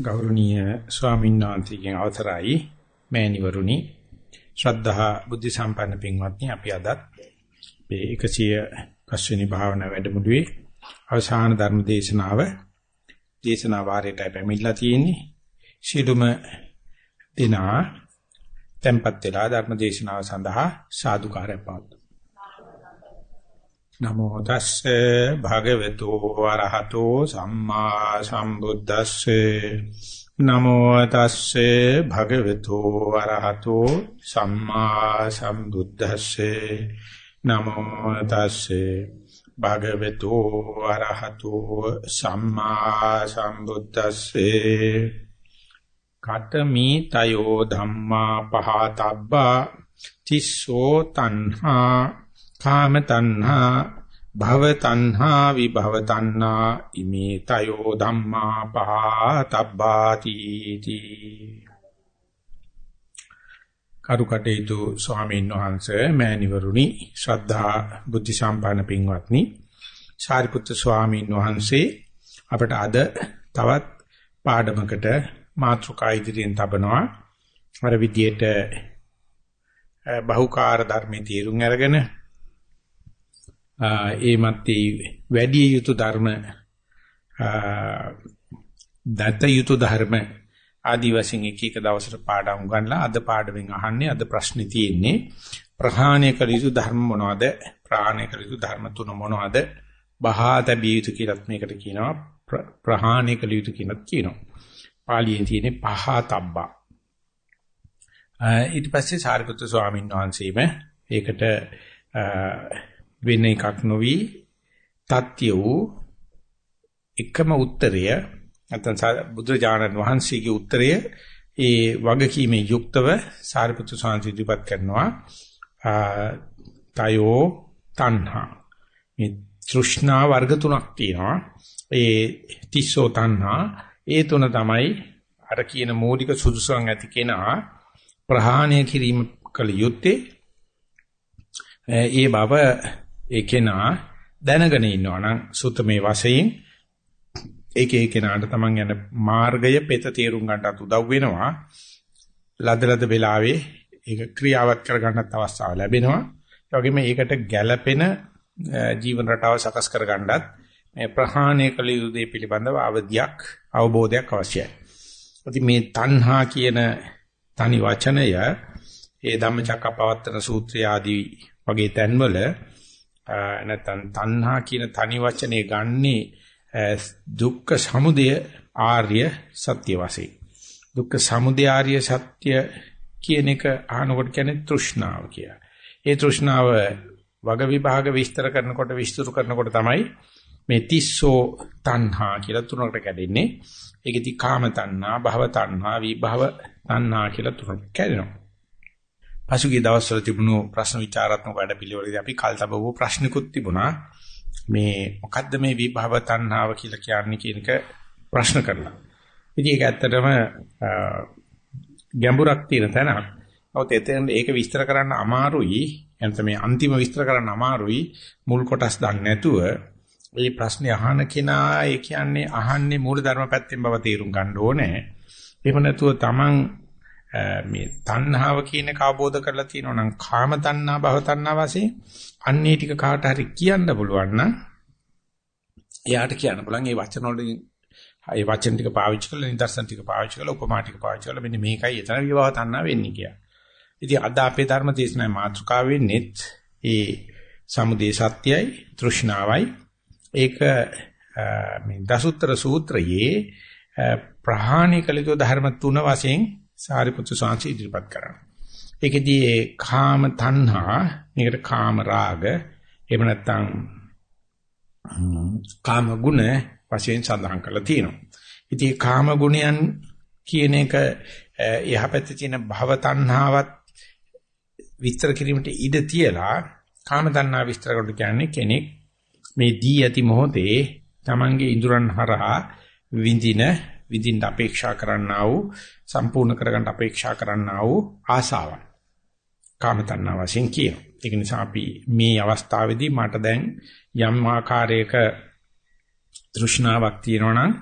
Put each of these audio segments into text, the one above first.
ගෞරවනීය ස්වාමීන් වහන්සේගෙන් අවසරයි. මෑණිවරුනි ශ්‍රද්ධා බුද්ධ සම්පන්න පින්වත්නි අපි අදත් මේ 150 වෙනි භාවනා වැඩමුළුවේ අවසාන ධර්ම දේශනාව දේශනා වාරයට පැමිණලා තියෙන්නේ. ශීලුම දිනා tempat වෙලා ධර්ම දේශනාව සඳහා සාදුකාරය පාත්තු නමෝ තස්සේ භගවතු වරහතෝ සම්මා සම්බුද්දස්සේ. නමෝ තස්සේ භගවතු වරහතෝ සම්මා සම්බුද්දස්සේ. නමෝ තස්සේ භගවතු වරහතෝ සම්මා සම්බුද්දස්සේ. කතමි තයෝ ධම්මා පහතබ්බා. තිස්සෝ තණ්හා. කාම තණ්හා භව තණ්හා විභව තණ්හා ඉමේ තයෝ ධම්මා පහතබ්බාති තී කරුකටේතු ස්වාමීන් වහන්සේ මෑණිවරුනි ශ්‍රද්ධා බුද්ධ සම්පන්න පින්වත්නි සාරිපුත්‍ර ස්වාමීන් වහන්සේ අපට අද තවත් පාඩමකට මාතෘකා ඉදිරියෙන් තබනවා. අර විදියට බහුකාර්ය ධර්මයේ තීරුම් අරගෙන ඒ මැත්තේ වැඩි යුතු ධර්ම දත යුතු ධර්ම ආදි වශයෙන් එක එක දවසට පාඩම් උගන්ලා අද පාඩමෙන් අහන්නේ අද ප්‍රශ්නේ තියෙන්නේ ප්‍රහාණය කළ යුතු ධර්ම මොනවද? ප්‍රහාණය කළ යුතු ධර්ම තුන මොනවද? බහා තැබිය යුතු කියලාත් මේකට කියනවා. ප්‍රහාණය කළ යුතු කියලාත් කියනවා. පාලියෙන් තියෙන්නේ පහතබ්බා ඊට පස්සේ සාරිපුත්‍ර ස්වාමීන් වහන්සේම ඒකට වෙන එකක් නොවි තත්‍ය වූ එකම උත්තරය නැත්නම් බුදුරජාණන් වහන්සේගේ උත්තරය ඒ වගකීමේ යුක්තව සාරිපුත්‍ර සාංශි ඉදිරිපත් කරනවා. තයෝ තණ්හා. මේ තෘෂ්ණා වර්ග තුනක් තියෙනවා. ඒ තිස්සෝ තණ්හා ඒ තුන තමයි අර කියන මූලික සුදුසුකම් ඇති කෙනා ප්‍රහාණය කිරීම කළ යුත්තේ. ඒ බව ඒ කෙනා දැනගෙන ඉන්නවා නම් සුතමේ වශයෙන් ඒක ඒ කෙනාට තමන් යන මාර්ගය පෙත තේරුම් ගන්නට උදව් වෙනවා ලදලද වෙලාවේ ඒක ක්‍රියාවත් කර ගන්නත් අවස්ථාව ලැබෙනවා ඒ වගේම ඒකට ගැළපෙන ජීවන රටාව සකස් කර ගන්නත් මේ ප්‍රහාණය කළ යුතු දේ පිළිබඳව අවධියක් අවබෝධයක් අවශ්‍යයි. ඉතින් මේ තණ්හා කියන තනි වචනය ඒ ධම්මචක්කපවත්තන සූත්‍රය ආදී වගේ තැන්වල නැත්නම් තණ්හා කියන තනි වචනේ ගන්නේ දුක්ඛ සමුදය ආර්ය සත්‍ය වශයෙන්. දුක්ඛ සමුදය ආර්ය සත්‍ය කියන එක අහනකොට කියන්නේ තෘෂ්ණාව කියලා. ඒ තෘෂ්ණාව වග විභාග විස්තර කරනකොට විස්තර කරනකොට තමයි මේ තිස්සෝ තණ්හා කියලා තුනකට කැඩෙන්නේ. ඒකෙදි කාම තණ්හා, භව තණ්හා, විභව තණ්හා කියලා තුනකට කැඩෙනවා. පසුගිය දවස්වල තිබුණු ප්‍රශ්න විචාරාත්මක වැඩපිළිවෙලදී අපි කල්තබව ප්‍රශ්නිකුත් තිබුණා. මේ මොකද්ද මේ විභව තණ්හාව කියලා කියන්නේ කියන එක ප්‍රශ්න කරලා. ඉතින් ඒක ඇත්තටම ගැඹුරක් තියෙන තැනක්. නමුත් එතෙන් ඒක විස්තර කරන්න අමාරුයි. එතන මේ අන්තිම විස්තර කරන්න අමාරුයි. මුල් කොටස් දන්නේ නැතුව මේ ප්‍රශ්නේ අහන කෙනා ඒ කියන්නේ අහන්නේ මූලධර්ම පැත්තෙන් බව තේරුම් ගන්න ඕනේ. එහෙම නැතුව Taman මේ තණ්හාව කියන එක අවබෝධ කරලා තියෙනවා නම් කාම තණ්හා භව තණ්හා වශයෙන් අන්නේ ටික කාට හරි කියන්න පුළුවන් නම් එයාට කියන්න පුළුවන් මේ වචන වලින් ඒ වචන ටික පාවිච්චි කරලා නිදර්ශන ටික පාවිච්චි කරලා උපමා ටික පාවිච්චි කරලා මෙන්න මේකයි එතන විවාහ තණ්හා වෙන්නේ කියලා. ඉතින් අද අපේ ධර්ම දේශනාවේ මාතෘකාව වෙන්නේත් ඒ සමුදේ සත්‍යයි තෘෂ්ණාවයි ඒක මේ දසුත්තර සූත්‍රයේ ප්‍රහාණය කළ යුතු ධර්ම තුන වශයෙන් සාරිපුත්‍ර සාංශ ඉදිරිපත් කරනවා. ඒකෙදී ඒ කාම තණ්හා, මේකට කාම රාග, එහෙම නැත්නම් කාම ගුණ වශයෙන් සඳහන් කරලා තියෙනවා. ඉතින් කාම ගුණයන් කියන එක යහපැත්තේ තියෙන භව තණ්හාවත් විස්තර කිරීමට ඉඩ තියලා කාම තණ්හා විස්තර කරනකොට කියන්නේ කෙනෙක් මේ දී ඇති මොහොතේ Tamange ඉඳුරන් හරහා විඳින විඳින්න අපේක්ෂා කරන්නා වූ සම්පූර්ණ කරගන්න අපේක්ෂා කරන්නා වූ ආසාවන් කාම තණ්හා වශයෙන් කියනවා. ඒක නිසා අපි මේ අවස්ථාවේදී මට දැන් යම් ආකාරයක තෘෂ්ණාවක් තියෙනවා නම්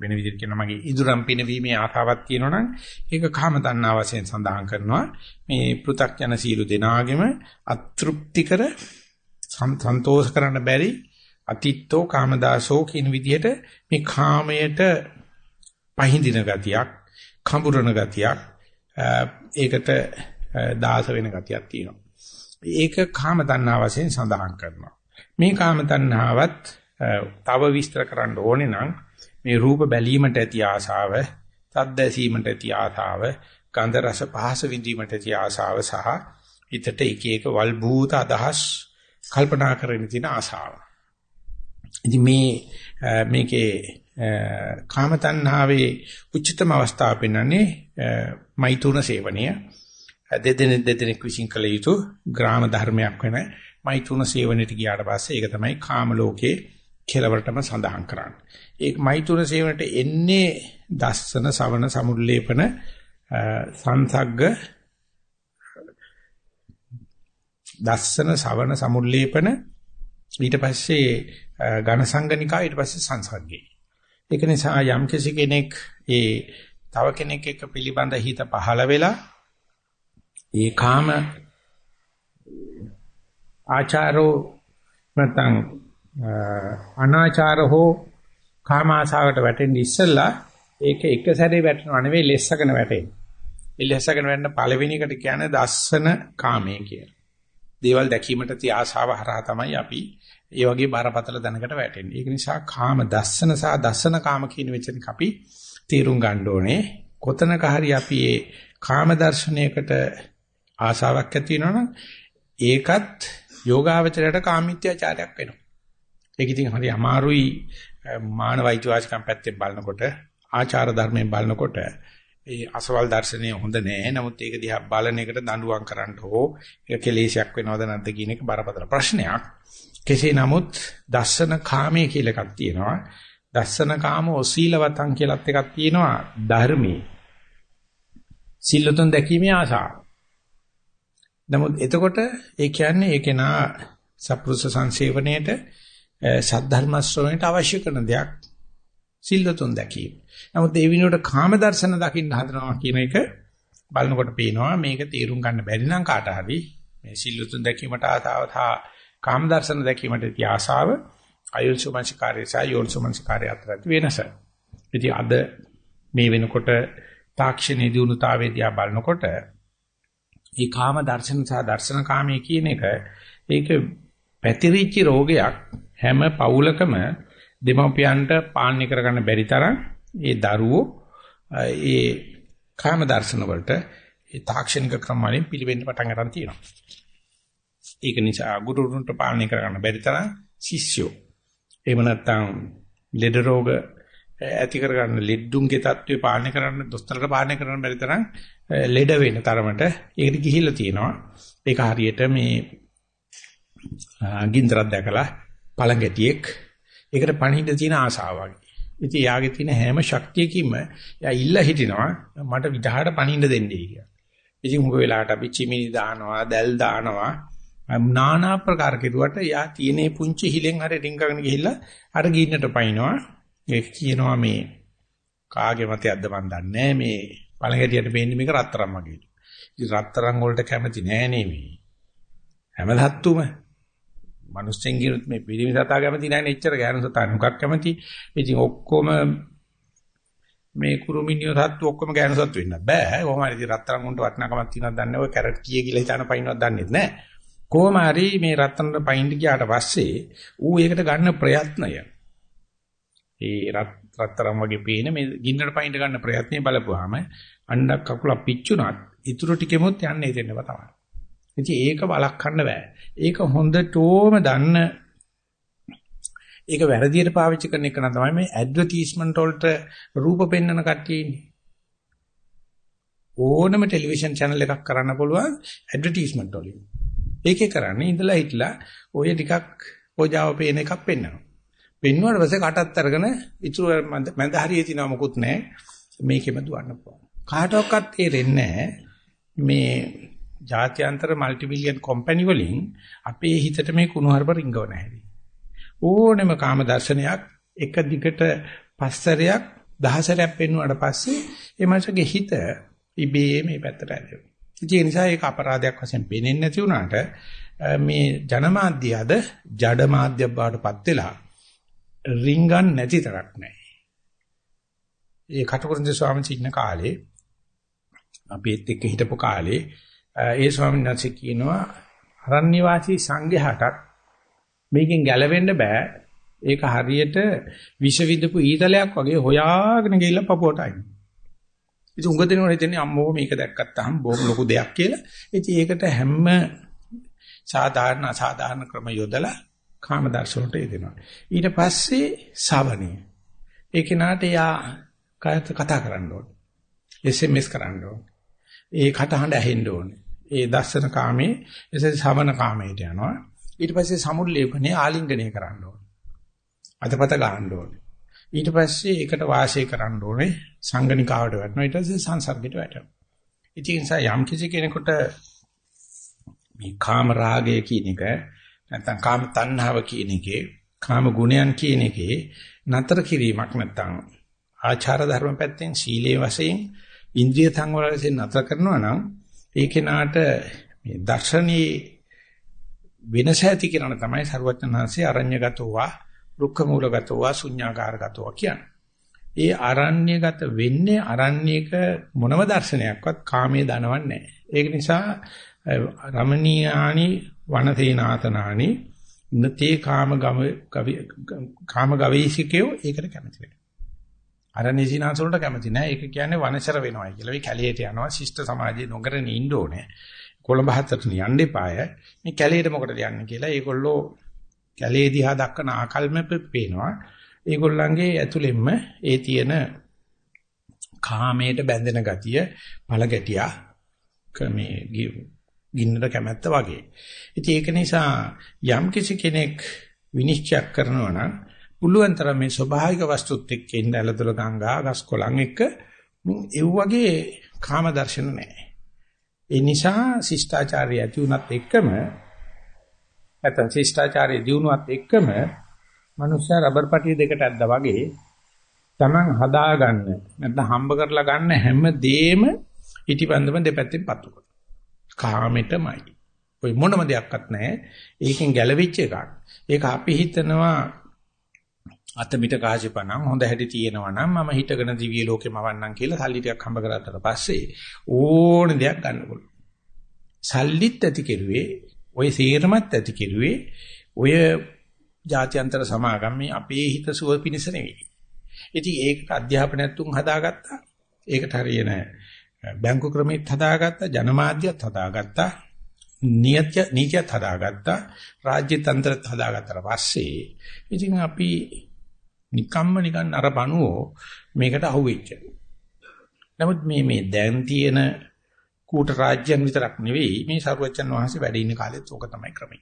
වෙන විදිහට කියනවා මගේ ඉදුරම් පිනවීමේ ආතාවක් තියෙනවා නම් ඒක කාම තණ්හා වශයෙන් සඳහන් කරනවා මේ පෘ탁ජන සීල දෙනාගෙම අතෘප්තිකර සන්තෝෂ කරන්න බැරි අතිත්තෝ කාමදාසෝ කියන විදිහට මේ කාමයට පහඳින ගතියක් කඹුරන ගතියක් ඒකට දාස වෙන ගතියක් තියෙනවා ඒක කාම තණ්හා වශයෙන් සඳහන් කරනවා මේ කාම තණ්හාවත් තව විස්තර කරන්න ඕනේ නම් මේ රූප බැලීමට ඇති ආශාව, සද්ද ඇසීමට ඇති ආශාව, ගන්ධ රස පහස විඳීමට ඇති ආශාව සහ හිතට එක එක වල් භූත අදහස් කල්පනා කරගෙන තියෙන ආශාව. ඉතින් මේ මේකේ කාම තණ්හාවේ උච්චතම අවස්ථාව පෙන්වන්නේ මෛතුන සේවනය. දෙදෙන දෙදෙනෙක් විසින් කළ යුතු ග්‍රාම ධර්මයක් වෙන මෛතුන සේවනයට ගියාට පස්සේ ඒක තමයි කාම ලෝකේ කෙලවරටම සඳහන් කරන්නේ. ඒ මෛතුන සේවනට එන්නේ දස්සන සවන සමුල්ලේපන සංසග්ග දස්සන සවන සමුල්ලේපන ඊට පස්සේ ඝන සංගනිකා ඊට පස්සේ සංසග්ගේ. ඒක නිසා යම් කෙනෙක් ඒ තව කෙනෙක් එක්ක පිළිබඳ හිත පහළ වෙලා ඒ කාම ආචාරෝ නැත්නම් අනාචාර හෝ කාමාශාවට වැටෙන්න ඉස්සෙල්ලා ඒක එක සැරේ වැටෙනව නෙවෙයි lessගෙන වැටෙන්නේ. මේ lessගෙන වැටෙන පළවෙනි එකට කියන්නේ දස්සන කාමයේ කියලා. දේවල් දැකීමට තිය ආශාව හරහා තමයි අපි ඒ වගේ බරපතල දැනකට වැටෙන්නේ. ඒක නිසා කාම දස්සන සහ දස්සන කාම කියන වචන අපි තීරුම් ගන්න ඕනේ. කොතනක හරි අපි මේ කාම දර්ශනයකට ආශාවක් ඇති වෙනවනම් ඒකත් යෝගාවචරයට කාමීත්‍යාචාරයක් වෙනවා. ඒක ඉතින් හරි අමාරුයි මානවයිතිවාසිකම් පැත්තෙන් බලනකොට ආචාර ධර්මයෙන් බලනකොට ඒ අසවල් දර්ශනය හොඳ නෑ. නමුත් ඒක දිහා බලන එකට දඬුවම් කරන්න හෝ ඒක කෙලේශයක් වෙනවද නැද්ද කියන එක බරපතල ප්‍රශ්නයක්. කෙසේ නමුත් දස්සන කාමයේ කියලා එකක් තියෙනවා. දස්සන කාම ඔසීලවතං කියලාත් එකක් තියෙනවා ධර්මයේ. සිල්ලුතුන් දැකීමේ ආසාව. නමුත් එතකොට ඒ කියන්නේ ඒ කෙනා සප්පුරුෂ සංසේවණයට සද්ධර්ම ශ්‍රවණයට අවශ්‍ය කරන දෙයක් සිල්ලතුන් දැකීම. නමුත් ඒ විනෝඩ කාම දර්ශන දකින්න හදනවා කියන එක බලනකොට පේනවා මේක තීරුම් ගන්න බැරි නම් කාට හරි මේ සිල්ලතුන් දැකීමට ආතාව තා කාම දර්ශන දැකීමට තිය ආසාව අයෝනිසෝමනසිකාරය සහ යෝනිසෝමනසිකාරය අතර ඇති වෙනස. ඉතින් අද මේ වෙනකොට තාක්ෂණයේ දිනුතාවේදී බලනකොට මේ කාම දර්ශන සහ දර්ශන කාමයේ කියන එක ඒක පැතිරිච්ච රෝගයක් හැම පවුලකම දෙමව්පියන්ට පාලනය කරගන්න බැරි තරම් ඒ දරුවෝ ඒ කාම දර්ශන වලට ඒ තාක්ෂණික ක්‍රම වලින් පිළිවෙන්න පටන් ගන්න තියෙනවා. ඒක නිසා ගුරුතුන්ට පාලනය කරගන්න බැරි තරම් ශිෂ්‍යෝ එහෙම නැත්නම් ලෙඩ රෝග ඇති කරගන්න ලෙඩුන්ගේ தત્ත්වය පාලනය කරන්න දොස්තරට පාලනය කරන්න බැරි තරම් ලෙඩ වෙන තරමට ඒකට ගිහිල්ලා තියෙනවා. ඒක හරියට මේ ගින්දරක් දැකලා පළඟැටියෙක් ඒකට පණින්න තියෙන ආසාව වගේ. ඉතින් යාගේ තියෙන හැම ශක්තියකින්ම යා ඉල්ල හිටිනවා මට විදහාට පණින්න දෙන්නේ කියලා. ඉතින් මුග වෙලාවට අපි චිමිනි දානවා, දැල් දානවා, নানা ප්‍රකාර කෙරුවට යා තියෙනේ පුංචි හිලෙන් හරි රිංගගෙන ගිහිල්ලා අර ගින්නට පයින්නවා. ඒ කියනවා මේ කාගේ මතයක්ද මන් දන්නේ මේ පළඟැටියට පේන්නේ මේක රත්තරන් වගේ. ඉතින් රත්තරන් වලට කැමති නෑ නේ මේ. හැම ධාතුම මිනිස්සුන් කියනත් මේ පිරිමි සතා කැමති නැහැ නෙච්චර ගෑනු සතා නුකක් කැමති. ඉතින් ඔක්කොම මේ කුරුමිනියෝ සත්තු ඔක්කොම ගෑනු සත්තු වෙන්න බෑ. කොහොම හරි ඉතින් රත්තරන් උන්ට වටිනාකමක් තියෙනවද දන්නේ ඔය කැරට් කීය කියලා හිතාන පයින්නවද දන්නේ නැහැ. කොහොම හරි මේ රත්තරන්ට පයින් ගියාට පස්සේ ඌ ඒකට ගන්න ප්‍රයත්නය. ඒ රත්තරන් වගේ පේන මේ ගින්නට පයින් ගන්න ප්‍රයත්නය බලපුවාම අණ්ඩක් කකුලක් පිච්චුණත් ඉතුරු ටිකෙමුත් යන්නේ දෙන්නව තමයි. ඉතින් ඒක වළක්වන්න බෑ. ඒක හොඳටම දන්න ඒක වැරදියට පාවිච්චි කරන එක නම් තමයි මේ ඇඩ්වර්ටයිස්මන්ට් වලට රූප පෙන්වන කට්ටිය ඉන්නේ. ඕනම ටෙලිවිෂන් channel එකක් කරන්න පුළුවන් ඇඩ්වර්ටයිස්මන්ට් වලින්. ඒකේ කරන්නේ ඉඳලා හිටලා ඔය ටිකක් පෝජාව පේන එකක් පෙන්වනවා. පෙන්වුවාට පස්සේ කටත් අරගෙන ඉතුරු මැද හරියේ තියනවා මොකුත් නැහැ. මේකෙම දුවන්න පුළුවන්. කාටවත් තේරෙන්නේ මේ ජාත්‍යන්තර মালටි බිලියන් කම්පැනි වලින් අපේ හිතට මේ කුණුහරුප රිංගව නැහැ. ඕනෙම කාම දර්ශනයක් එක දිගට පස්සරයක් දහසරයක් පෙන්වුවාට පස්සේ ඒ මනසගේ හිත ඉබේ මේ පැත්තට ඇදෙනවා. ඒ නිසා ඒක අපරාධයක් වශයෙන් පේන්නේ නැති වුණාට මේ ජනමාධ්‍ය අද ජඩ මාධ්‍ය බවටපත් වෙලා රින්ගන් නැති තරක් නැහැ. ඒ කටුකුරුන්ද ස්වාමීන් ඉන්න කාලේ අපිත් එක්ක හිටපු කාලේ ඒ ස්වාමීන් වහන්සේ කියනවා අරණ්‍ය වාසී සංඝයාටත් මේකෙන් ගැලවෙන්න බෑ. ඒක හරියට විෂ විදපු ඊතලයක් වගේ හොයාගෙන ගිහිල්ලා පපුවට අයින්. ඉතින් උඟ දෙනවනේ හිතන්නේ අම්මෝ මේක දැක්කත්තාම බොහොම ලොකු දෙයක් කියලා. ඉතින් ඒකට හැම සාධාරණ අසාධාරණ ක්‍රම යොදලා කාම දර්ශනට යෙදෙනවා. ඊට පස්සේ ශවණිය. ඒ කෙනාට යා කතා කරන්න ඕනේ. SMS කරන්න ඕනේ. ඒ කටහඬ ඇහෙන්න ඕනේ. ඒ දර්ශන කාමේ එසේ ශවණ කාමයට යනවා. ඊට පස්සේ සමුල්ලේපනේ ආලිංගනය කරන්න ඕනේ. අතපත ගන්න ඕනේ. ඊට පස්සේ ඒකට වාසය කරන්න ඕනේ සංගණිකාවට වැටෙනවා. ඊට පස්සේ සංසර්ගයට වැටෙනවා. ඉතින් යම් කිසි කෙනෙකුට මේ කාම රාගය කියන එක නැත්නම් කාම තණ්හාව කියන එකේ කාම ගුණයන් කියන එකේ නතර කිරීමක් නැත්නම් ආචාර ධර්ම පැත්තෙන් සීලයේ වශයෙන් ඉන්ද්‍රිය සංවර වශයෙන් නතර කරනවා නම් ඒ කෙනාට මේ දර්ශනීය වෙනස ඇති කරන තමයි ਸਰවඥාන්සේ අරඤ්‍යගතෝවා රුක්ඛ මූලගතෝවා ශුඤ්ඤාකාරගතෝවා කියන්නේ. ඒ අරණ්‍යගත වෙන්නේ අරණ්‍යක මොනම දර්ශනයක්වත් කාමයේ දනවන්නේ නැහැ. ඒක නිසා රමණීයානි වනසේනාතනානි නතේ කාම ගම කාම ගවේෂිකයෝ ඒකට කැමති වෙනවා. අරණේසීනාස වලට කැමති නැහැ. ඒක කියන්නේ වනචර වෙනවයි කියලා. මේ කැලේට යනවා ශිෂ්ට සමාජයේ නොකරන ඉන්න ඕනේ. කොළඹ හතරට යන්න එපාය. මේ කැලේට මොකටද යන්නේ කියලා ඒගොල්ලෝ කැලේ දිහා දක්වන ආකල්ම පේනවා. ඒගොල්ලන්ගේ ඇතුළෙන්ම ඒ තියෙන කාමයට බැඳෙන ගතිය පළගැටියා මේ ගින්නට කැමැත්ත වගේ. ඉතින් ඒක නිසා යම් කිසි කෙනෙක් විනිශ්චය කරනවා නම් පුළුවන් තරම් මේ ස්වභාවික වස්තුත් එක්ක ඉන්න ඇලදොල ගංගා ගස් කොළන් එක්ක ඒ වගේ කාම දර්ශන නැහැ. ඒ නිසා ශිෂ්ටාචාරය ඇති වුණත් එක්කම නැත්නම් ශිෂ්ටාචාරය දිනුවත් එක්කම මනුෂ්‍ය රබර් පටිය දෙකට ඇද්දා වගේ Taman හදාගන්න නැත්නම් හම්බ කරලා ගන්න හැම දෙෙම ඉටිපන්දම දෙපැත්තෙන් පත්තු කරනවා. කාමෙටමයි. ඔය මොනම දෙයක්වත් නැහැ. ඒකෙන් ගැලවිච්ච එකක්. ඒක අපි හිතනවා අත මිට කාසිපණම් හොඳ හැටි තියෙනවා නම් මම හිතගෙන දිව්‍ය ලෝකෙම වන්නම් කියලා සල්ලි ටිකක් හම්බ කරගත්තට පස්සේ ඕන දෙයක් ගන්න පුළුවන්. සල්ලිත් ඇති කෙරුවේ ඔය සීරමත් ඇති කෙරුවේ ඔය ජාත්‍යන්තර සමාගම් මේ අපේ හිත සුව පිනිස නෙවෙයි. ඉතින් ඒකට අධ්‍යාපනයක් තුන් හදාගත්තා. ඒකට හරියන බැංකු ක්‍රමෙත් හදාගත්තා, ජනමාධ්‍යත් හදාගත්තා, නියත්‍ය නීතියත් හදාගත්තා, රාජ්‍ය තන්ත්‍රත් හදාගත්තාට පස්සේ ඉතින් අපි නිකම්ම නිකන් අර බණුවෝ මේකට අහුවෙච්ච. නමුත් මේ මේ දැන් තියෙන කූට රාජ්‍යයන් විතරක් නෙවෙයි මේ සරුවච්චන් වහන්සේ වැඩ ඉන්න කාලෙත් ඕක තමයි ක්‍රමය.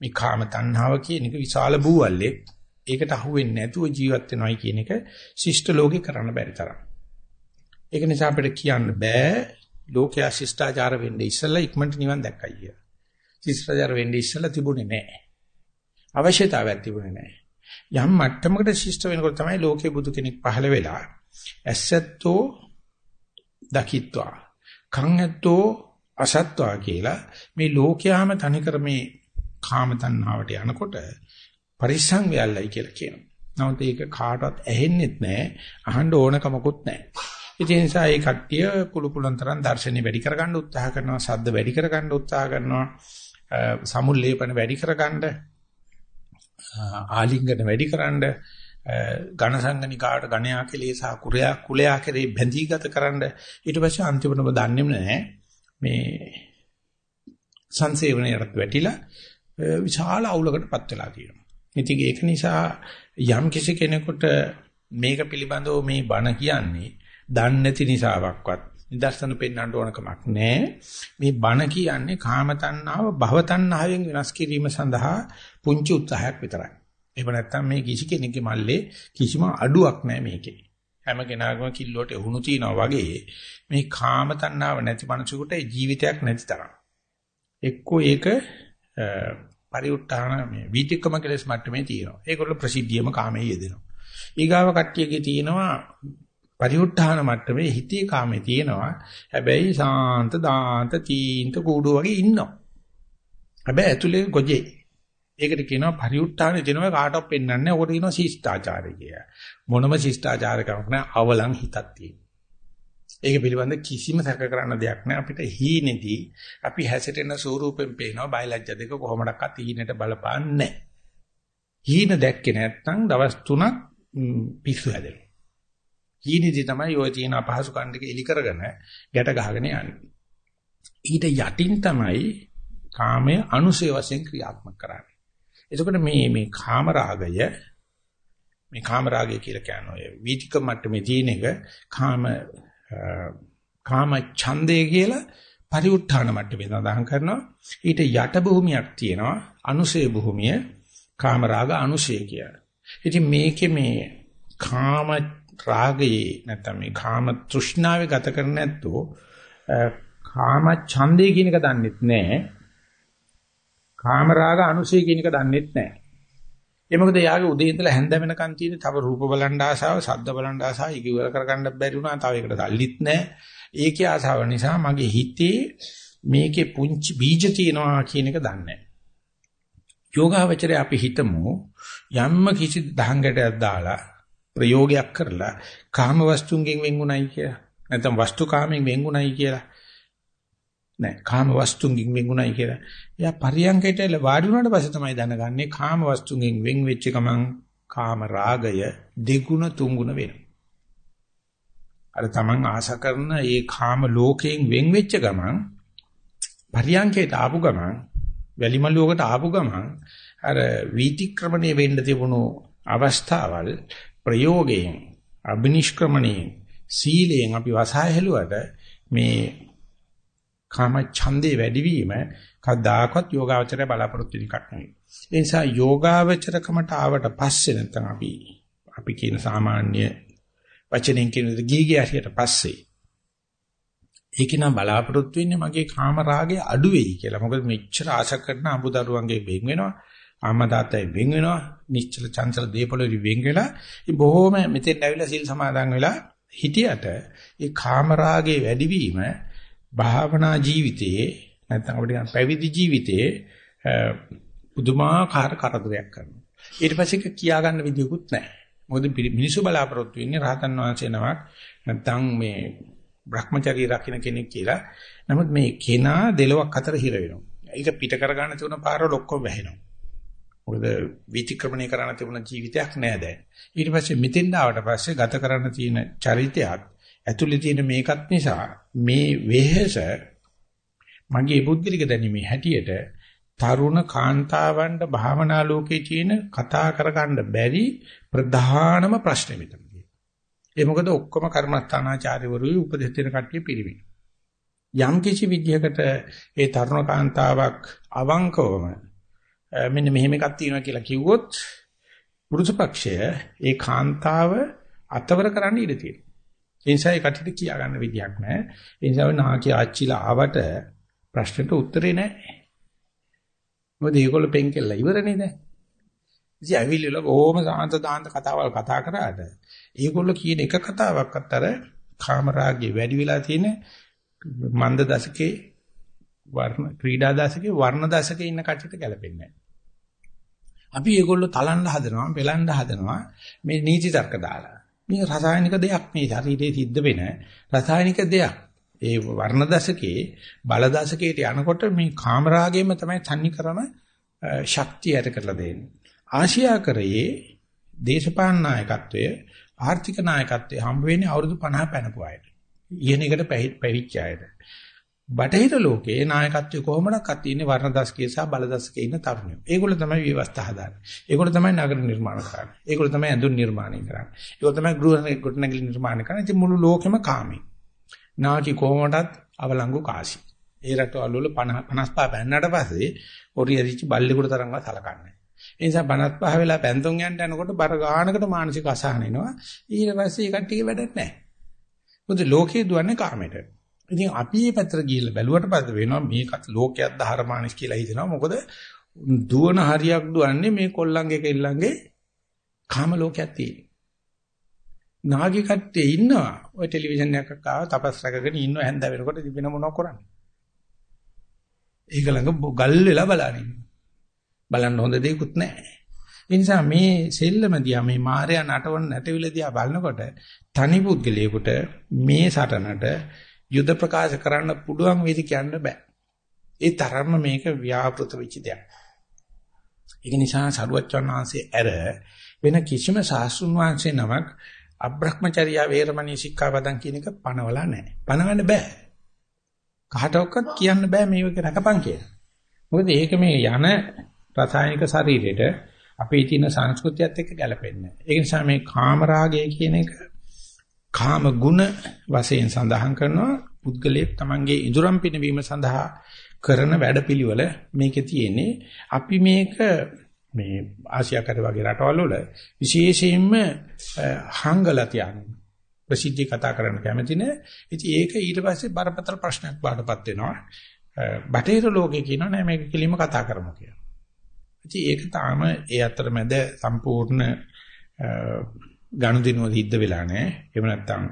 මේ කාම තණ්හාව කියන එක විශාල බූවල්ලේ ඒකට අහුවෙන්නේ නැතුව ජීවත් වෙනවයි කියන එක ශිෂ්ට ලෝකේ කරන්න බැරි තරම්. ඒක නිසා අපිට කියන්න බෑ ලෝකයා ශිෂ්ටාචාර වෙන්නේ ඉස්සෙල්ලා ඉක්මනට නිවන් දැක්කයි කියලා. ශිෂ්ටාචාර වෙන්නේ ඉස්සෙල්ලා තිබුණේ නැහැ. අවශ්‍යතාවයක් තිබුණේ නැහැ. යම් මට්ටමකට ශිෂ්ට වෙනකොට තමයි ලෝකේ බුදු කෙනෙක් පහළ වෙලා ඇසත්තෝ දකිත්වා කන් ඇත්තෝ අසත්වා කියලා මේ ලෝකයාම තනිකර මේ කාම තණ්හාවට යනකොට පරිස්සම් වෙයල්ලයි කියලා කියනවා. නමුත් ඒක කාටවත් ඇහෙන්නෙත් නැහැ. අහන්න ඕන කමකුත් නැහැ. ඒ නිසා මේ කට්ටිය කුළු කුලන් තරම් දර්ශනේ වැඩි කරගන්න උත්සාහ කරනවා, ශබ්ද වැඩි කරගන්න උත්සාහ කරනවා, සමුල්ලේපන වැඩි කරගන්න, ආලිංගන වැඩි කරන්න, ඝන සංගනිකාට ඝණයා කෙලේ සහ කුරයා කුලයා කෙරේ බැඳීගත කරන්න ඊට පස්සේ අන්තිමටම දන්නේම නැහැ මේ සංසේවණයට වැටිලා විශාල අවුලකටපත් වෙලා තියෙනවා. ඉතින් ඒක නිසා යම් කිසි කෙනෙකුට මේක පිළිබඳව මේ බණ කියන්නේ දන්නේ නැති නිසාවක්වත් නිදර්ශන පෙන්වන්න ඕන කමක් නැහැ. මේ බණ කියන්නේ කාම තණ්හාව භව තණ්හාවෙන් වෙනස් කිරීම සඳහා පුංචි උත්සාහයක් විතරයි. එහෙම නැත්නම් මේ කිසි කෙනෙක්ගේ මල්ලේ කිසිම අඩුවක් නැහැ මේකේ. හැම කෙනාගම කිල්ලෝට එහුණු තිනවා වගේ මේ කාම තණ්හාව නැති මනුස්සයෙකුට ජීවිතයක් නැති තරම්. එක්කෝ ඒක පරිඋත්තාන මේ වීතික්කම කෙලස් මට්ටමේ තියෙනවා. ඒගොල්ලෝ ප්‍රසිද්ධියම කාමයේ යෙදෙනවා. ඊගාව කට්ටියගේ තියෙනවා පරිඋත්තාන මට්ටමේ හිතේ කාමයේ තියෙනවා. හැබැයි සාන්ත දාන්ත තීන්ත කූඩු වගේ ඉන්නවා. හැබැයි ඇතුලේ ගොජේ ඒකට කියනවා පරිඋත්ථානේ දෙනවා කාටවත් පෙන්වන්නේ නැහැ. ඔකට කියනවා ශිෂ්ටාචාරය කියලා. මොනම ශිෂ්ටාචාරකමක් නැහැ. අවලං හිතක් තියෙනවා. ඒක පිළිබඳ කිසිම සැක කරන්න දෙයක් නැහැ. අපිට හීනේදී අපි හැසිරෙන ස්වරූපෙන් පේනවා බයලජ්‍ය දෙක කොහොමඩක්වත් හීනට බලපාන්නේ නැහැ. හීන දැක්කේ නැත්නම් දවස් 3ක් පිස්සු හැදෙනවා. හීනේදී තමයි ඔය තියෙන අපහසු කණ්ඩක එලි කරගෙන ගැට ගහගෙන යන්නේ. ඊට යටින් තමයි කාමය අනුසය වශයෙන් ක්‍රියාත්මක කරන්නේ. එතකොට මේ මේ කාම රාගය මේ කාම රාගය කියලා කියන ඔය වීතික මට්ටමේ තියෙන එක කාම කාම ඡන්දය කියලා පරිඋත්ථාන මට්ටමේ සඳහන් කරනවා. ඊට යට භූමියක් තියෙනවා අනුසය භූමිය කාම රාග අනුසය කියලා. ඉතින් මේකේ මේ කාම රාගයේ නැත්නම් මේ කාම තෘෂ්ණාවේ ගත කරන්නේ නැත්තෝ කාම ඡන්දේ කියන එක දන්නෙත් නැහැ. කාම රාග අනුසය කියන එක දන්නෙත් නැහැ. ඒ මොකද යාගේ උදේ ඉඳලා හැන්ද වෙනකන් තියෙන තව රූප බලන් ආසාව, ශබ්ද බලන් ආසාව ඉගිවර කරගන්න බැරි වුණා. තව එකට සල්ලිත් නැහැ. ඒකේ ආසාව නිසා මගේ හිතේ මේකේ පුංචි බීජ තියෙනවා කියන එක දන්නේ නැහැ. යෝගාවචරය අපි හිතමු යම්ම කිසි දහංගටයක් දාලා ප්‍රයෝගයක් කරලා කාම වස්තුන්ගෙන් වෙන්ුණයි කියලා. නැත්නම් වස්තු කාමෙන් වෙන්ුණයි කියලා. නෑ කාම වස්තුන්ගෙන් වෙන්ුණයි කියලා. එයා පරියංකයට වාඩි වුණාට පස්සේ තමයි දැනගන්නේ කාම වස්තුන්ගෙන් වෙන් වෙච්ච ගමන් කාම රාගය දෙගුණ තුන්ගුණ වෙනවා. අර තමන් ආශ කරන ඒ කාම ලෝකයෙන් වෙන් වෙච්ච ගමන් පරියංකයට ආපු ගමන් වැලිමලුවකට ආපු ගමන් අර වීතික්‍රමණය වෙන්න තිබුණු අවස්ථාවල් ප්‍රයෝගයෙන් අබිනිෂ්ක්‍රමණයෙන් සීලයෙන් අපි වසහා හැලුවට මේ කාම ඡන්දේ වැඩිවීම කවදාකවත් යෝගාවචරය බලාපොරොත්තු වෙන එකක් නෙවෙයි. ඒ නිසා යෝගාවචරකමට ආවට පස්සේ නැත්නම් අපි අපි කියන සාමාන්‍ය වචනෙන් කියන ගීගේ හරියට පස්සේ ඒක නම් බලාපොරොත්තු වෙන්නේ මගේ කාම රාගය අඩු වෙයි කියලා. මොකද මෙච්චර ආශ කරන අඹදරුවන්ගේ වෙන් වෙනවා. අම්මා තාත්තයි වෙන් වෙනවා. නිශ්චල චංචල දීපවලදී වෙන් වෙලා බොහෝම මෙතෙන් ඇවිල්ලා සීල් සමාදන් වෙලා හිටියට ඒ කාම රාගයේ වැඩිවීම භාවනා ජීවිතයේ නැත්නම් අපිට කියන පැවිදි ජීවිතයේ පුදුමාකාර කරදරයක් කරනවා. ඊට පස්සේ කියා ගන්න විදියකුත් නැහැ. මොකද මිනිස්සු බලාපොරොත්තු වෙන්නේ රහතන් වහන්සේ නමක් නැත්නම් මේ Brahmacharya රකින්න කෙනෙක් කියලා. නමුත් මේ කෙනා දෙලොවක් අතර හිර වෙනවා. ඒක පිට කරගන්න තිබුණ පාරවල ඔක්කොම වැහෙනවා. මොකද විතික්‍රමණය කරන්න තිබුණ ජීවිතයක් නෑ දැන්. ඊට පස්සේ මෙතෙන් ආවට පස්සේ ගත කරන්න තියෙන චරිතයක් ඇතුලේ තියෙන මේකත් නිසා මේ වෙහෙස මගේ බුද්ධිලික දැනීමේ හැටියට තරුණ කාන්තාවන්ට භාවනා ලෝකේ තියෙන කතා කරගන්න බැරි ප්‍රධානම ප්‍රශ්නේ මෙතන. ඒ මොකද ඔක්කොම කර්මස්ථානාචාර්යවරු උපදෙස් දෙන කට්ටිය පිළිමින. යම් කිසි විදිහකට ඒ තරුණ කාන්තාවක් අවංකවම මෙන්න මෙහෙම එකක් තියෙනවා කියලා කිව්වොත් පුරුෂ පක්ෂය ඒ කාන්තාව අතවර කරන්න ඉඩ තියෙනවා. ඒ නිසා ඒ කටට කියා ගන්න විදියක් නැහැ. ඒ නිසා නාකි ආච්චිලා ආවට ප්‍රශ්නෙට උත්තරේ නැහැ. මොකද ඒගොල්ලෝ පෙන් කෙල්ල ඉවරනේ දැන්. ඉතින් ඇවිල්ලා බොහොම සාන්ත දාන්ත කතාවල් කතා කරාට ඒගොල්ලෝ කියන එක කතාවක්වත් අර කාමරාගයේ වැඩි වෙලා තියෙන මන්ද දශකේ වර්ණ ක්‍රීඩා දශකේ වර්ණ දශකේ ඉන්න කට්ටියට ගැලපෙන්නේ නැහැ. අපි ඒගොල්ලෝ තලන්න හදනවා, පෙලන්න හදනවා මේ නීති තර්ක දාලා. මේ රසායනික දෙයක් මේ ශරීරයේ සිද්ධ වෙන රසායනික දෙයක්. ඒ වර්ණ දශකේ බල දශකේට යනකොට මේ කාමරාගයෙන්ම තමයි තන්නේ කරන ශක්තිය ඇති කරලා දෙන්නේ. ආසියාකරයේ දේශපාලන නායකත්වය ආර්ථික නායකත්වයේ හම්බ වෙන්නේ අවුරුදු 50 පැනපු අයට. ඊයන එකට පැවිච්ච අයට. බටහිර ලෝකයේ නායකත්වය කොහොමඩක්වත් තියෙන්නේ වර්ණ දශකයේ සහ බල දශකයේ ඉන්න තරුණයෝ. ඒගොල්ලෝ තමයි ව්‍යවස්ථා හදාන්නේ. ඒගොල්ලෝ තමයි නගර නිර්මාණ කරන්නේ. ඒගොල්ලෝ තමයි ඇඳුම් නිර්මාණය කරන්නේ. ඒගොල්ලෝ තමයි ගෘහ ගොඩනැගිලි නිර්මාණය කරන්නේ. ඉතින් මුළු ලෝකෙම කාමී. නාකි කොහොමඩත් අවලංගු කාසි. ඒ රටවල වල 50 55 බැන්නට පස්සේ ඔරියදිච්ච බල්ලෙකුට තරම්වත් සලකන්නේ ඒ නිසා 55 වෙලා පැන්තුම් යන්න යනකොට බර ගානකට මානසික අසහන එනවා. ඊට පස්සේ ඒ කට්ටිය වැඩක් නැහැ. මොකද ලෝකේ දුවන්නේ කාමයට. ඉතින් අපි මේ පැත්තට ගිහිල්ලා බැලුවට පස්සේ වෙනවා මේකත් ලෝකයක් ධර්මානිස් කියලා හිතෙනවා. මොකද දුවන හරියක් දුවන්නේ මේ කොල්ලන්ගේ කෙල්ලන්ගේ කාම ලෝකයක් තියෙන. නාගි කට්ටේ ඉන්නවා. ඔය ටෙලිවිෂන් එකක් ආව තපස් රැකගෙන ඉන්නව හැන්ද වෙනකොට වෙන මොනව කරන්නේ. ඒක ළඟ ගල් වෙලා බලන බලන්න හොඳ දෙයක්වත් නැහැ. ඒ නිසා මේ සෙල්ලම දිහා මේ මායя නටවන නැටවිල දිහා බලනකොට තනි පුද්ගලයෙකුට මේ සටනට යුද ප්‍රකාශ කරන්න පුළුවන් වේද කියන්න බෑ. ඒ තරම්ම මේක ව්‍යාපෘත වෙච්ච දෙයක්. ඒක නිසා සරුවච්චන් වහන්සේ ඇර වෙන කිසිම සාස්ෘණ වහන්සේ නමක් අබ්‍රහ්මචර්යා වේරමණී සික්ඛාපදං කියන එක පනවලා නැහැ. පනවන්න බෑ. කහටවත් කියන්න බෑ මේක රකපන් කියලා. මොකද ඒක මේ යන රසායනික ශරීරෙට අපේ තියෙන සංස්කෘතියත් එක්ක ගැලපෙන්නේ නැහැ. ඒ නිසා මේ කාමරාගය කියන එක කාම ගුණ වශයෙන් සඳහන් කරනවා. පුද්ගලයෙක් තමන්ගේ ඉඳුරම් පිනවීම සඳහා කරන වැඩපිළිවෙල මේකේ තියෙන්නේ. අපි මේක මේ ආසියාකර වගේ රටවල් වල විශේෂයෙන්ම හංගලා තියන්නේ ප්‍රසිද්ධි කතා කරන්න කැමති නෑ. ඉතින් ඒක ඊට පස්සේ බරපතල ප්‍රශ්නයක් වඩපත් වෙනවා. බටහිර ලෝකේ කියනවා නෑ මේක කිලිම කතා කරමු කියලා. ඉතින් ඒක තාම ඒ අතරමැද සම්පූර්ණ ගනුදෙනුව සිද්ධ වෙලා නැහැ. එහෙම නැත්නම්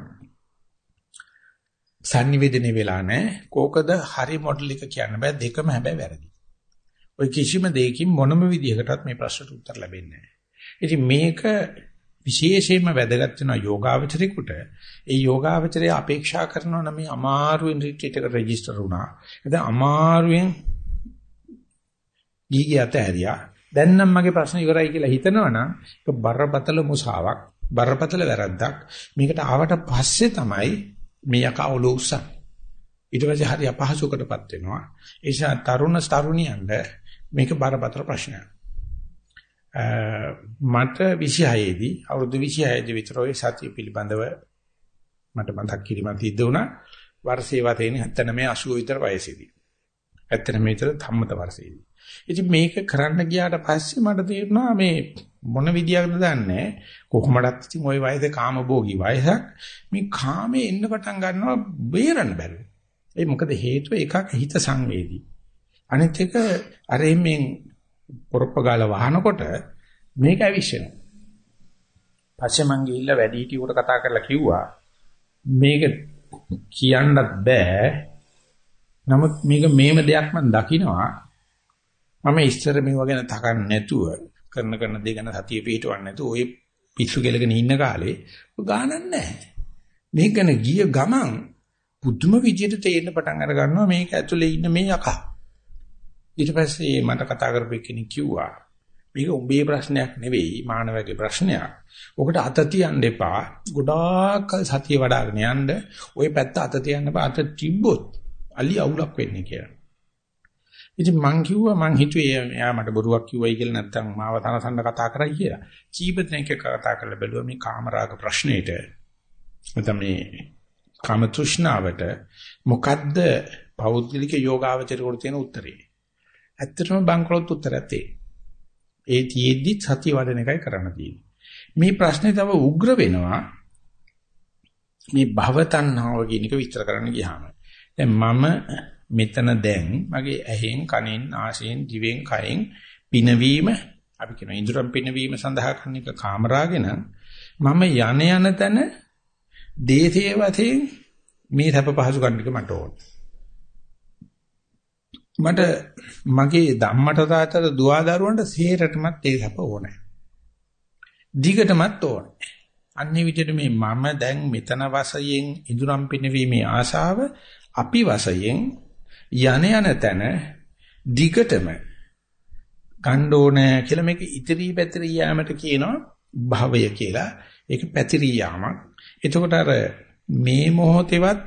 sannivedana වෙලා නැහැ. කෝකද හරි මොඩල් එක කියන්න බෑ දෙකම හැබැයි වැරදි. ඔය කිසිම දෙයකින් මොනම විදිහකටත් මේ ප්‍රශ්නට උත්තර ලැබෙන්නේ නැහැ. ඉතින් මේක විශේෂයෙන්ම වැදගත් වෙනවා යෝගාවචරිකුට. ඒ යෝගාවචරය අපේක්ෂා කරනවා නම් මේ අමාරුවෙන් රිට්‍රීට් එකට රෙජිස්ටර් වුණා. එතන අමාරුවෙන් ගිහිගේ අත ඇරියා. දැන් නම් මගේ ප්‍රශ්න ඉවරයි කියලා හිතනවනම් ඒක බරපතල මුසාවක්. බරපතල වැරද්දක්. මේකට ආවට පස්සේ තමයි මේ යකා ඔලුව උස්සන්නේ. ඊට පස්සේ හරි අපහසුකටපත් වෙනවා. ඒ නිසා තරුණ තරුණියන්ට මේක බරපතල ප්‍රශ්නයක්. මට 26 දී අවුරුදු 26 දී විතර ওই සතිය පිළිබඳව මට මතක් කිරීමක් සිද්ධ වුණා. වර්ෂේ වතේනේ 79 80 විතර වයසේදී. 79 විතර ධම්මත වර්ෂයේදී. ඉතින් මේක කරන්න ගියාට පස්සේ මට තේරුණා මේ මොන විදියක්ද දන්නේ කොහොමදත් ඉතින් ওই වයසේ කාමභෝගී වයසක් මේ කාමේ එන්න පටන් ගන්නවා බේරන්න බැරුව. ඒ මොකද හේතුව එකක් හිත සංවේදී. අනිත් එක අර එම්ෙන් පොරොප්පගාල වහනකොට මේක ඇවිස්සෙනවා. පස්සේ මං ගිහිල්ලා වැඩි හිටියෙකුට කතා කරලා කිව්වා මේක කියන්නත් බෑ. නමුත් මේක මේම දෙයක් මම දකිනවා. මම ඉස්තර මේව ගැන තකන්න නැතුව කරන කරන දේ ගැන සතිය පිටවන්නේ නැතුව ඔය පිස්සු කෙලගෙන ඉන්න කාලේ ගානක් නැහැ. මේක ගැන ගිය ගමන් පුදුම විදියට තේරෙන්න පටන් අර ගන්නවා මේක ඇතුලේ ඉන්න මේ යකා. ඊට පස්සේ මට කතා කරපු කෙනෙක් කිව්වා මේක උඹේ ප්‍රශ්නයක් නෙවෙයි මානවයාගේ ප්‍රශ්නයක්. ඔකට අත තියන්න එපා. ගොඩාක් සතිය වඩ아가න යන්න. ওই පැත්ත අත තියන්න එපා. අත තිබ්බොත් අලි අවුලක් වෙන්නේ කියලා. ඉතින් මං කිව්වා මං හිතුවේ එයා මට බොරුවක් කිව්වයි කියලා නැත්තම් මාව තනසන්න කතා කරයි කියලා. කීප දෙනෙක් කතා කරලා බැලුවා මේ කාමරාග ප්‍රශ්නෙට. නැත්නම් මේ කාම තෘෂ්ණාවට මොකද්ද පෞද්ගලික යෝගාවචරයට තියෙන උත්තරේ? ඇත්තටම බංකොලොත් උත්තරයක් ඒ තියෙද්දි සතිය වඩන එකයි කරන්න තියෙන්නේ. මේ ප්‍රශ්නේ තව උග්‍ර වෙනවා. මේ භව තණ්හාව කියන එක විස්තර කරන්න ගියාම. දැන් මම මෙතන දැන් මගේ ඇහෙන් කනෙන් නාසයෙන් දිවෙන් කයෙන් පිනවීම අපි කියන ඉන්ද්‍රම් පිනවීම සඳහා කරන එක කාමරාගෙන මම යන යන තැන දේශයේ වශයෙන් මේ සැප පහසු ගන්න එක මට ඕන. මට මගේ ධම්මට තාතර දුවදරුවන්ට සේරටමත් ඒ සැප ඕනේ. දිගටමත් ඕනේ. අන්නේ විදිහට මේ මම දැන් මෙතන වශයෙන් ඉදුරම් පිනවීමේ ආශාව අපි වශයෙන් යන යන තැන දිගටම ගන්න ඕනේ කියලා මේක ඉදිරි පැතිරී යාමට කියනවා භවය කියලා. ඒක පැතිරී යාමක්. එතකොට අර මේ මොහොතේවත්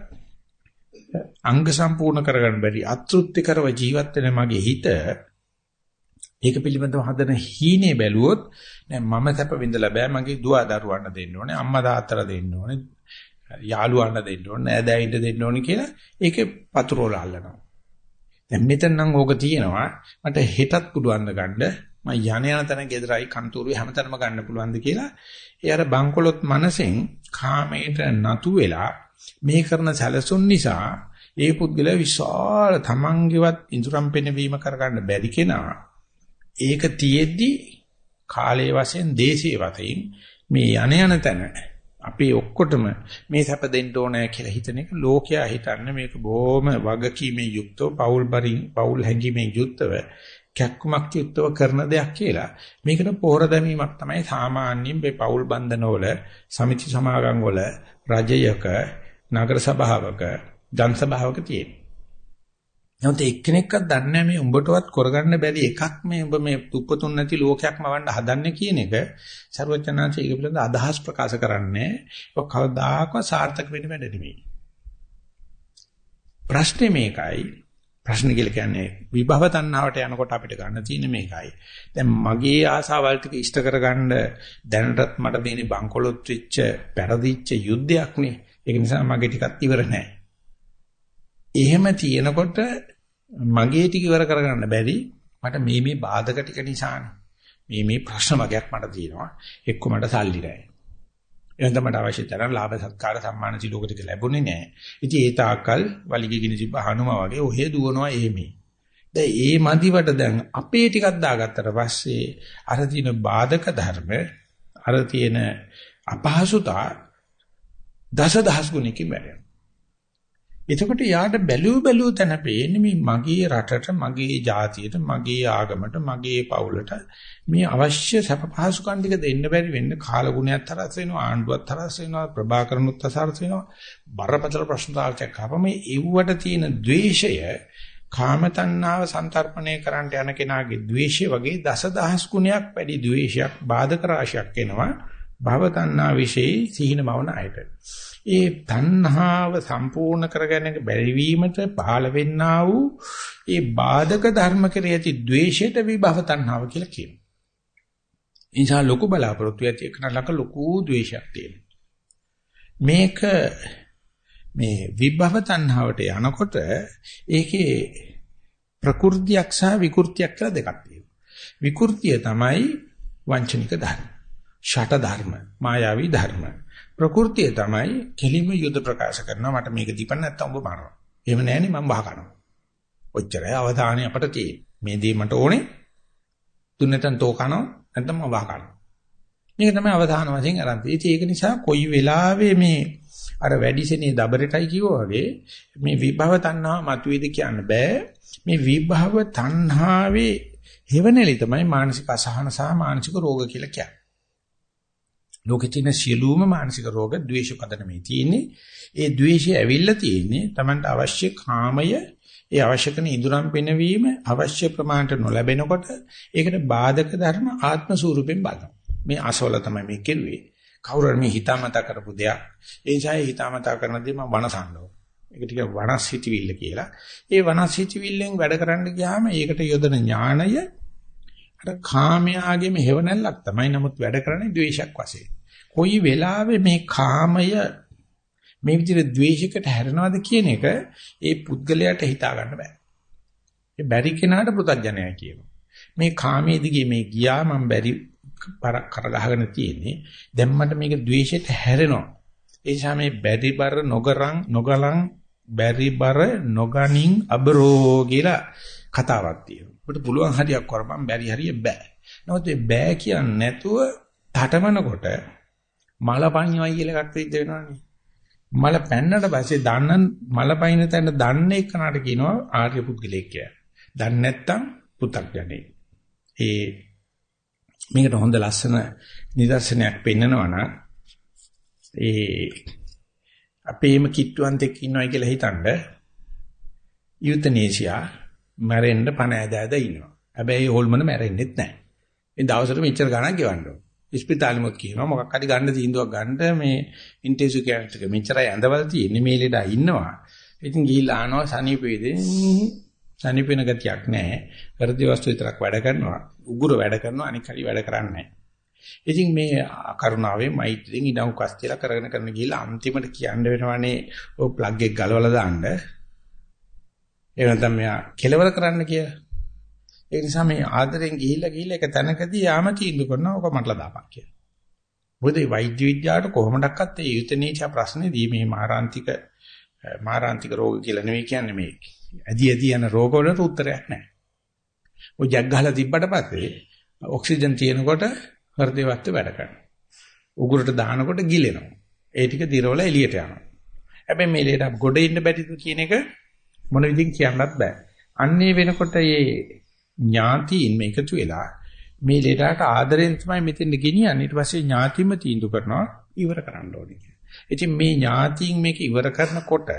අංග සම්පූර්ණ කරගන්න බැරි අතෘප්තිකරව ජීවත් වෙන මගේ හිත ඒක පිළිබඳව හදන හීනේ බැලුවොත් නෑ මම සැප විඳලා බෑ මගේ දුව දරුවන්ට දෙන්න ඕනේ අම්මා තාත්තලා දෙන්න ඕනේ යාළුවන්ට දෙන්න ඕනේ නෑදෑයින්ට දෙන්න ඕනේ කියලා ඒකේ පතුරවල අල්ලනවා දැන් මෙතන නම් ඕක තියෙනවා. මට හෙටත් පුළුවන් ද ගන්න? මම යන යන තැන ගෙදරයි කන්තෝරුවේ හැමතැනම ගන්න පුළුවන්ද කියලා. ඒ අර බංකොලොත් මනසෙන් කාමයට නතු වෙලා මේ කරන සැලසුම් නිසා ඒ පුද්ගල විශාල තමන්ගේවත් ඉඳුරම් පෙනවීම කරගන්න බැරි කෙනා ඒක තියෙද්දි කාලයේ වශයෙන් දේශයේ වශයෙන් මේ යන යන තැන අපි ඔක්කොටම මේ සැප දෙන්න ඕනෑ කියලා හිතන එක ලෝකයා හිතන්නේ මේක බොහොම වගකීමේ යුක්තව පෞල් බරින් පෞල් හැඟීමේ යුක්තව කැක්කුමක් යුක්තව කරන දෙයක් කියලා. මේකට පොහොර දැමීමක් තමයි සාමාන්‍යයෙන් මේ පෞල් බන්ධනවල සමිති සමාගම් වල රජයක නගර සභාවක ජන සභාවක තියෙන්නේ. නමුත් එක්කෙනෙක්වත් දන්නේ නැහැ මේ උඹටවත් කරගන්න බැරි එකක් මේ උඹ මේ උපතුන් නැති ලෝකයක්ම වන්න හදන්නේ කියන එක ਸਰවඥාන්සේ ඒක පිළිබඳ අදහස් ප්‍රකාශ කරන්නේ ඔක් කවදාකවත් සාර්ථක වෙන්න වැඩ නෙමෙයි. ප්‍රශ්නේ මේකයි ප්‍රශ්න කියලා කියන්නේ විභව තණ්හාවට යනකොට අපිට ගන්න තියෙන්නේ මේකයි. දැන් මගේ ආසාවල් ටික ඉෂ්ට කරගන්න දැනටත් මට දෙන්නේ බංකොලොත් වෙච්ච පෙරදිච්ච යුද්ධයක් නේ. ඒක නිසා මගේ ටිකක් ඉවර නැහැ. එහෙම තියෙනකොට මගේ ටික ඉවර කරගන්න බැරි මට මේ මේ බාධක ටික නිසානේ. මේ මේ ප්‍රශ්න වගේක් මට තියෙනවා. එක්ක මට සල්ලි නැහැ. එහෙනම් මට අවශ්‍ය තරම් ලාභ සත්කාර සම්මාන සිලෝක ටික ලැබුණේ නැහැ. ඉතින් ඒ තාකල් වලිගගෙන තිබ්බ හනුමා වගේ ඔහෙ දුවනවා එහෙමයි. දැන් ඒ මදිවට දැන් අපේ ටිකක් දාගත්තට පස්සේ අර තියෙන බාධක ධර්ම අර තියෙන අපහසුතා දසදහස් ගුණකින් වැඩෙනවා. එතකොට යාට බැලූ බැලූ තැන පේන්නේ මේ මගේ රටට, මගේ ජාතියට, මගේ ආගමට, මගේ පවුලට මේ අවශ්‍ය සැප පහසුකම් ටික දෙන්න බැරි වෙන්න කාලගුණයක් තරස් වෙනවා, ආණ්ඩුවක් තරස් වෙනවා, ප්‍රභාකරණුත් තරස් වෙනවා. බරපතල ප්‍රශ්න තාලයක් ආපම ඒවට තියෙන द्वේෂය කාම තණ්හාව සන්තරපණය කරන්නට යන කෙනාගේ द्वේෂය වගේ දසදහස් ගුණයක් වැඩි द्वේෂයක් බාධක රාශියක් එනවා. භව තණ්හා વિશે සිහිනමවන අයට. ඒ තණ්හාව සම්පූර්ණ කරගන්න බැරි වීමට පහළ වෙන්නා වූ ඒ බාධක ධර්ම කෙරෙහි ඇති ද්වේෂයට විභව තණ්හාව කියලා කියනවා. නිසා ලොකු බලාපොරොත්තු ඇති එකන ළඟ ලොකු ද්වේෂයක් තියෙනවා. මේක මේ විභව තණ්හාවට යනකොට ඒකේ ප්‍රകൃතියක් සහ විකෘතියක් කියලා දෙකක් තියෙනවා. විකෘතිය තමයි වංචනික ධර්ම. ෂට ධර්ම, මායාවී ධර්ම. ප්‍රകൃතිය තමයි කෙලිම යුද ප්‍රකාශ කරනවා මට මේක දීපන් නැත්තම් ඔබ මරනවා. එහෙම නැහෙනේ මම වහ කනවා. ඔච්චරයි අවධානය අපට තියෙන්නේ. මේ දේ මට ඕනේ. දුන්න නැත්නම් තෝ කනවා නැත්නම් මම වහ කනවා. මේක තමයි අවධාන වශයෙන් අරන් තියෙන්නේ. ඒක නිසා කොයි වෙලාවෙ මේ අර වැඩිසෙනේ දබරටයි කිව්වා වගේ මේ විභව තණ්හාව මතුවේද කියන්න බෑ. මේ විභව තණ්හාවේ හේවණලි තමයි මානසික අසහන සහ මානසික රෝග කියලා කියන්නේ. ලෝකේ තියෙන සියලුම මානසික රෝග ද්වේෂ පදනමේ තියෙන්නේ. ඒ ද්වේෂය ඇවිල්ලා තියෙන්නේ Tamanට අවශ්‍ය කාමය ඒ අවශ්‍ය කරන ඉදුරම් පිනවීම අවශ්‍ය ප්‍රමාණයට නොලැබෙනකොට ඒකට බාධක ධර්ම ආත්ම ස්වරූපෙන් බලනවා. මේ අසවල තමයි මේ කෙරුවේ. කවුරු හරි මේ හිතාමතා කරපු දෙයක්. ඒ නිසා හිතාමතා කරන දේ මම වනසන්නවා. ඒක ටික වනස් හිතවිල්ල කියලා. ඒ වනස් හිතවිල්ලෙන් වැඩ කරන්න ගියාම ඒකට යොදන ඥාණය අර කාමයාගේම හේවණල්ලක් තමයි. නමුත් වැඩ කරන්නේ ද්වේෂයක් වශයෙන්. කොයි වෙලාවෙ මේ කාමය මේ විදිහට ද්වේෂයකට හැරෙනවද කියන එක ඒ පුද්ගලයාට හිතා ගන්න බෑ. ඒ බැරි කෙනාට පුතඥය කියනවා. මේ කාමයේ දිගේ මේ ගියා මම බැරි කරගහගෙන තියෙන්නේ. දැන් මට මේක ද්වේෂයට හැරෙනවා. ඒ නිසා මේ බැරි බර නොගරන් නොගලන් බැරි බර නොගනින් අබරෝ කියලා කතාවක් තියෙනවා. ඔබට පුළුවන් හරියක් කරපම් බැරි හරිය බෑ. නමුත් මේ බෑ කියන්නේ නැතුව තටමනකොට මල පණිවයි කියලා එකක් සිද්ධ වෙනවනේ. මල පැන්නට පස්සේ දන්න මල පයින් තැන දන්නේ කනට කියනවා ආර්ය පුද්ගලෙක් කියලා. දන්නේ නැත්තම් පු탁ජනේ. ඒ මේකට හොඳ ලස්සන නිදර්ශනයක් පෙන්නනවා නම් ඒ අපේම කිට්ටුවන්තෙක් ඉන්නවයි කියලා හිතනද යුතනේසියා මැරෙන්න පණ ඇදද ඉන්නවා. හැබැයි හොල්මන මැරෙන්නෙත් නැහැ. මේ දවසට මෙච්චර ගණන් ගෙවන්න ඕන. ඉස්පිතාලෙමුත් කියනවා මොකක් හරි ගන්න තීන්දුවක් ගන්න මේ ඉන්ටෙන්සිව් කෙයාර් එක මෙච්චරයි ඇඳවල තියෙන්නේ මේ ලෙඩා ඉන්නවා. ඉතින් ගිහිල්ලා ආනවා සනීපෙදී සනීප වෙන ගතියක් නැහැ. හෘද වස්තු විතරක් වැඩ කරනවා. උගුර වැඩ කරනවා අනික හරි වැඩ කරන්නේ නැහැ. ඉතින් මේ කරුණාවේ මෛත්‍රියෙන් ඉඩම් කස් කියලා කරගෙන කරන ගිහිල්ලා අන්තිමට කියන්න වෙනවනේ ඔය ප්ලග් එක ගලවලා දාන්න. ඒ නැත්නම් මෙයා කෙලවර කරන්න කියලා. ඒ නිසා මේ ආදරෙන් ගිහිල්ලා ගිහිල්ලා එක තැනකදී යාම තීන්දුව කරනවා ඔක මටලා දාපන් කියලා. මොකද මේ වෛද්‍ය විද්‍යාවට කොහොමඩක්වත් ඒ යුතනීචා ප්‍රශ්නේදී මේ මාරාන්තික මාරාන්තික රෝග කියලා නෙවෙයි කියන්නේ මේ ඇදි ඇදි යන රෝග වලට උත්තරයක් නැහැ. ඔය ජග් ගහලා තිබ්බට පස්සේ ඔක්සිජන් තියෙනකොට හෘද වස්තු වැඩ කරනවා. උගුරට දානකොට ගිලෙනවා. ඒ ටික දිරවල එළියට යනවා. හැබැයි මේ ලේට ගොඩ ඉන්න බැරිද කියන එක මොන විදිහින් කියන්නත් බෑ. අන්නේ වෙනකොට මේ ඥාතීන් මේකතු වෙලා මේ ලේඩාට ආදරෙන් තමයි මෙතෙන් ගෙනියන්නේ. ඊට පස්සේ ඥාතිම තීන්දුව කරනවා ඉවර කරන්න ඕනේ කියලා. ඉතින් මේ ඥාතීන් මේක ඉවර කරනකොට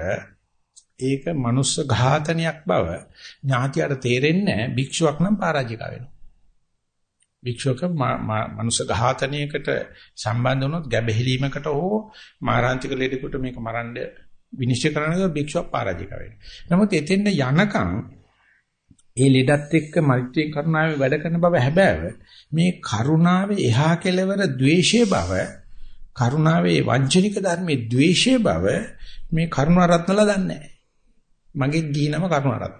ඒක මනුස්ස ඝාතනයක් බව ඥාතියට තේරෙන්නේ නැහැ. භික්ෂුවක් නම් පරාජික වෙනවා. භික්ෂුවක මනුස්ස ඝාතනයකට සම්බන්ධ වුණොත් ගැබෙහිලීමකට හෝ මාරාන්තික ලෙඩෙකුට මේක මරන්න විනිශ්චය කරනකොට භික්ෂුවක් පරාජික වෙනවා. නමුත් එතෙන්ද යනකම් ඒ ලෙඩත් එක්ක මෛත්‍රී කරුණාවේ වැඩ කරන බව හැබෑව මේ කරුණාවේ එහා කෙළවර ද්වේෂයේ බව කරුණාවේ වංචනික ධර්මයේ ද්වේෂයේ බව මේ කරුණාරත්නලා දන්නේ නැහැ. මගේ ගිහිනම කරුණාරත්න.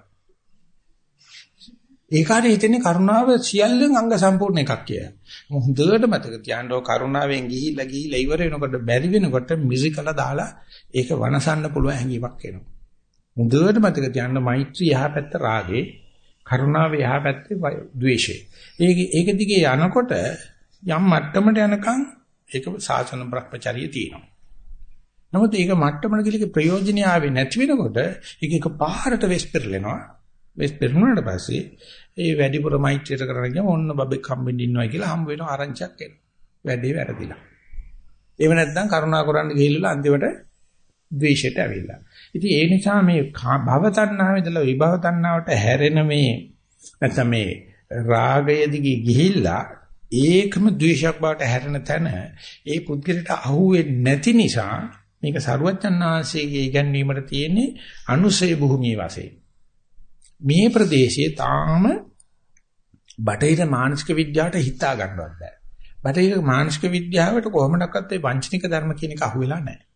ඒකාරේ හිතන්නේ කරුණාව සියල්ලෙන් අංග සම්පූර්ණ එකක් කියලා. හොඳට මතක තියාගන්න ඕ කරුණාවෙන් ගිහිල්ලා ගිහිල්ලා ඉවර වෙනකොට බැරි වෙනකොට මිසිකලා දාලා ඒක වනසන්න පුළුවන් හැඟීමක් එනවා. හොඳට මතක තියාගන්න මෛත්‍රී යහපැත්ත රාගේ කරුණාව යහපැත්තේ ද්වේෂය. ඒක ඒක දිගේ යනකොට යම් මට්ටමට යනකම් ඒක සාසන බ්‍රහ්මචර්යය තියෙනවා. නමුත් ඒක මට්ටමන කිලික ප්‍රයෝජනය ආවේ නැති වෙනකොට ඒක එක පාරට වෙස් පෙරලෙනවා. වෙස් පෙරුණාට පස්සේ ඒ වැඩිපුර මෛත්‍රියට කරගෙන ගියාම ඔන්න බබෙක් හම්බෙන්න ඉන්නවා කියලා හම්බ වෙන ආරංචියක් එනවා. වැඩේ වැරදිලා. ඒව නැත්නම් කරුණා කරන්න ගිහිල්ලා අන්තිමට ද්වේෂයට ඇවිල්ලා. ඉතින් ඒ නිසා මේ භව තණ්හාවේ ඉඳලා විභව තණ්හාවට හැරෙන මේ නැත්නම් මේ රාගය දිගේ ගිහිල්ලා ඒකම ද්වේෂයක් බවට හැරෙන තැන ඒ පුද්ගලට අහුවෙන්නේ නැති නිසා මේක සරුවචන්නාංශයේ ඉගැන්වීමට තියෙන්නේ අනුසය භූමිය වශයෙන්. මේ ප්‍රදේශයේ තාම බටහිර මානසික විද්‍යාවට හිතා ගන්නවත් බෑ. බටහිර මානසික විද්‍යාවට කොහොමඩක්වත් ඒ වංචනික ධර්ම කියන එක අහුවෙලා නැහැ.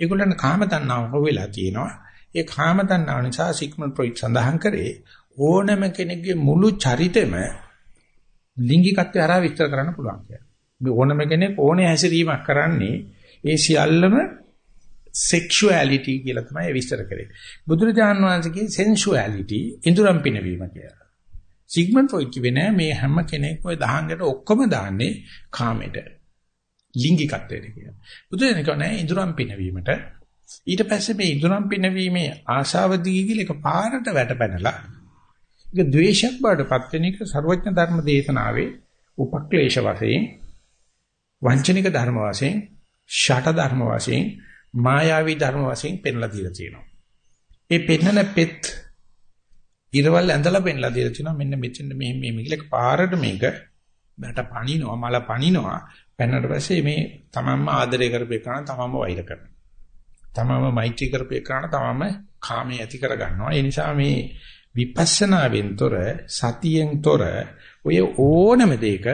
ඒගොල්ලන් කාම තණ්හාව අහුවෙලා තියෙනවා. ඒ කාම තණ්හාව නිසා සිග්මන්ඩ් ෆ්‍රොයිඩ් සඳහන් කරේ ඕනම කෙනෙකුගේ මුළු චරිතෙම ලිංගිකත්වය හරහා විස්තර කරන්න පුළුවන් කියලා. මේ ඕනම කෙනෙක් ඕනේ හැසිරීමක් කරන්නේ ඒ සියල්ලම sexuality කියලා තමයි විස්තර කරේ. බුදුරජාන් වහන්සේගේ sensuality ඉඳුරම් පිනවීම කියලා. සිග්මන්ඩ් ෆ්‍රොයිඩ් කිව්වේ නෑ මේ හැම කෙනෙක්ම ඔය දහංගට ඔක්කොම දාන්නේ කාමයට. ලිංගිකත්වයට කියලා. බුදුරජාණන් කියන්නේ ඉඳුරම් පිනවීමට ඊට පස්සේ මේ ඉඳුරම් පිනවීමේ ආශාව දිගිල එක පාරට වැටපැනලා ඒක ද්වේෂයක් බවටපත් වෙන එක ਸਰවඥ ධර්ම දේශනාවේ උපක්ලේශ වශයෙන් වංචනික ධර්ම වශයෙන් ෂට ධර්ම වශයෙන් මායාවී ධර්ම වශයෙන් පෙන්ලා දීලා තියෙනවා. ඒ පෙන්නන පෙත් ඉරවල් ඇඳලා පෙන්ලා දීලා තියෙනවා මෙන්න මෙතෙන් මෙහෙම මේ මිලක පාරට මේක බට පණිනවා මල පණිනවා පෙන්නට පස්සේ මේ තමන්ම ආදරය කරපේකන තමන්ම වෛර කරනවා. තමන්ම මෛත්‍රී කරපේකන තමන්ම කාමයේ ඇති කර ගන්නවා. ඒ නිසා මේ විපස්සනාවෙන් තොර සතියෙන් තොර ඔය ඕනම දෙයක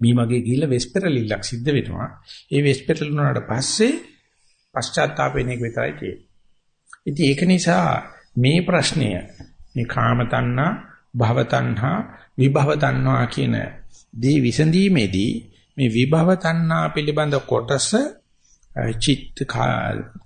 මේ මගේ ගිහිල්ලා වෙස්පරලිල්ලක් සිද්ධ වෙනවා. ඒ වෙස්පරලුනාට පස්සේ පශ්චාත්තාප වෙන එක විතරයි තියෙන්නේ. ඉතින් ඒක නිසා මේ ප්‍රශ්නය මේ කාම තණ්හා, භව තණ්හා, විභව තණ්හා කියන දී විසඳීමේදී මේ විභව තණ්හා පිළිබඳ කොටස චිත්ත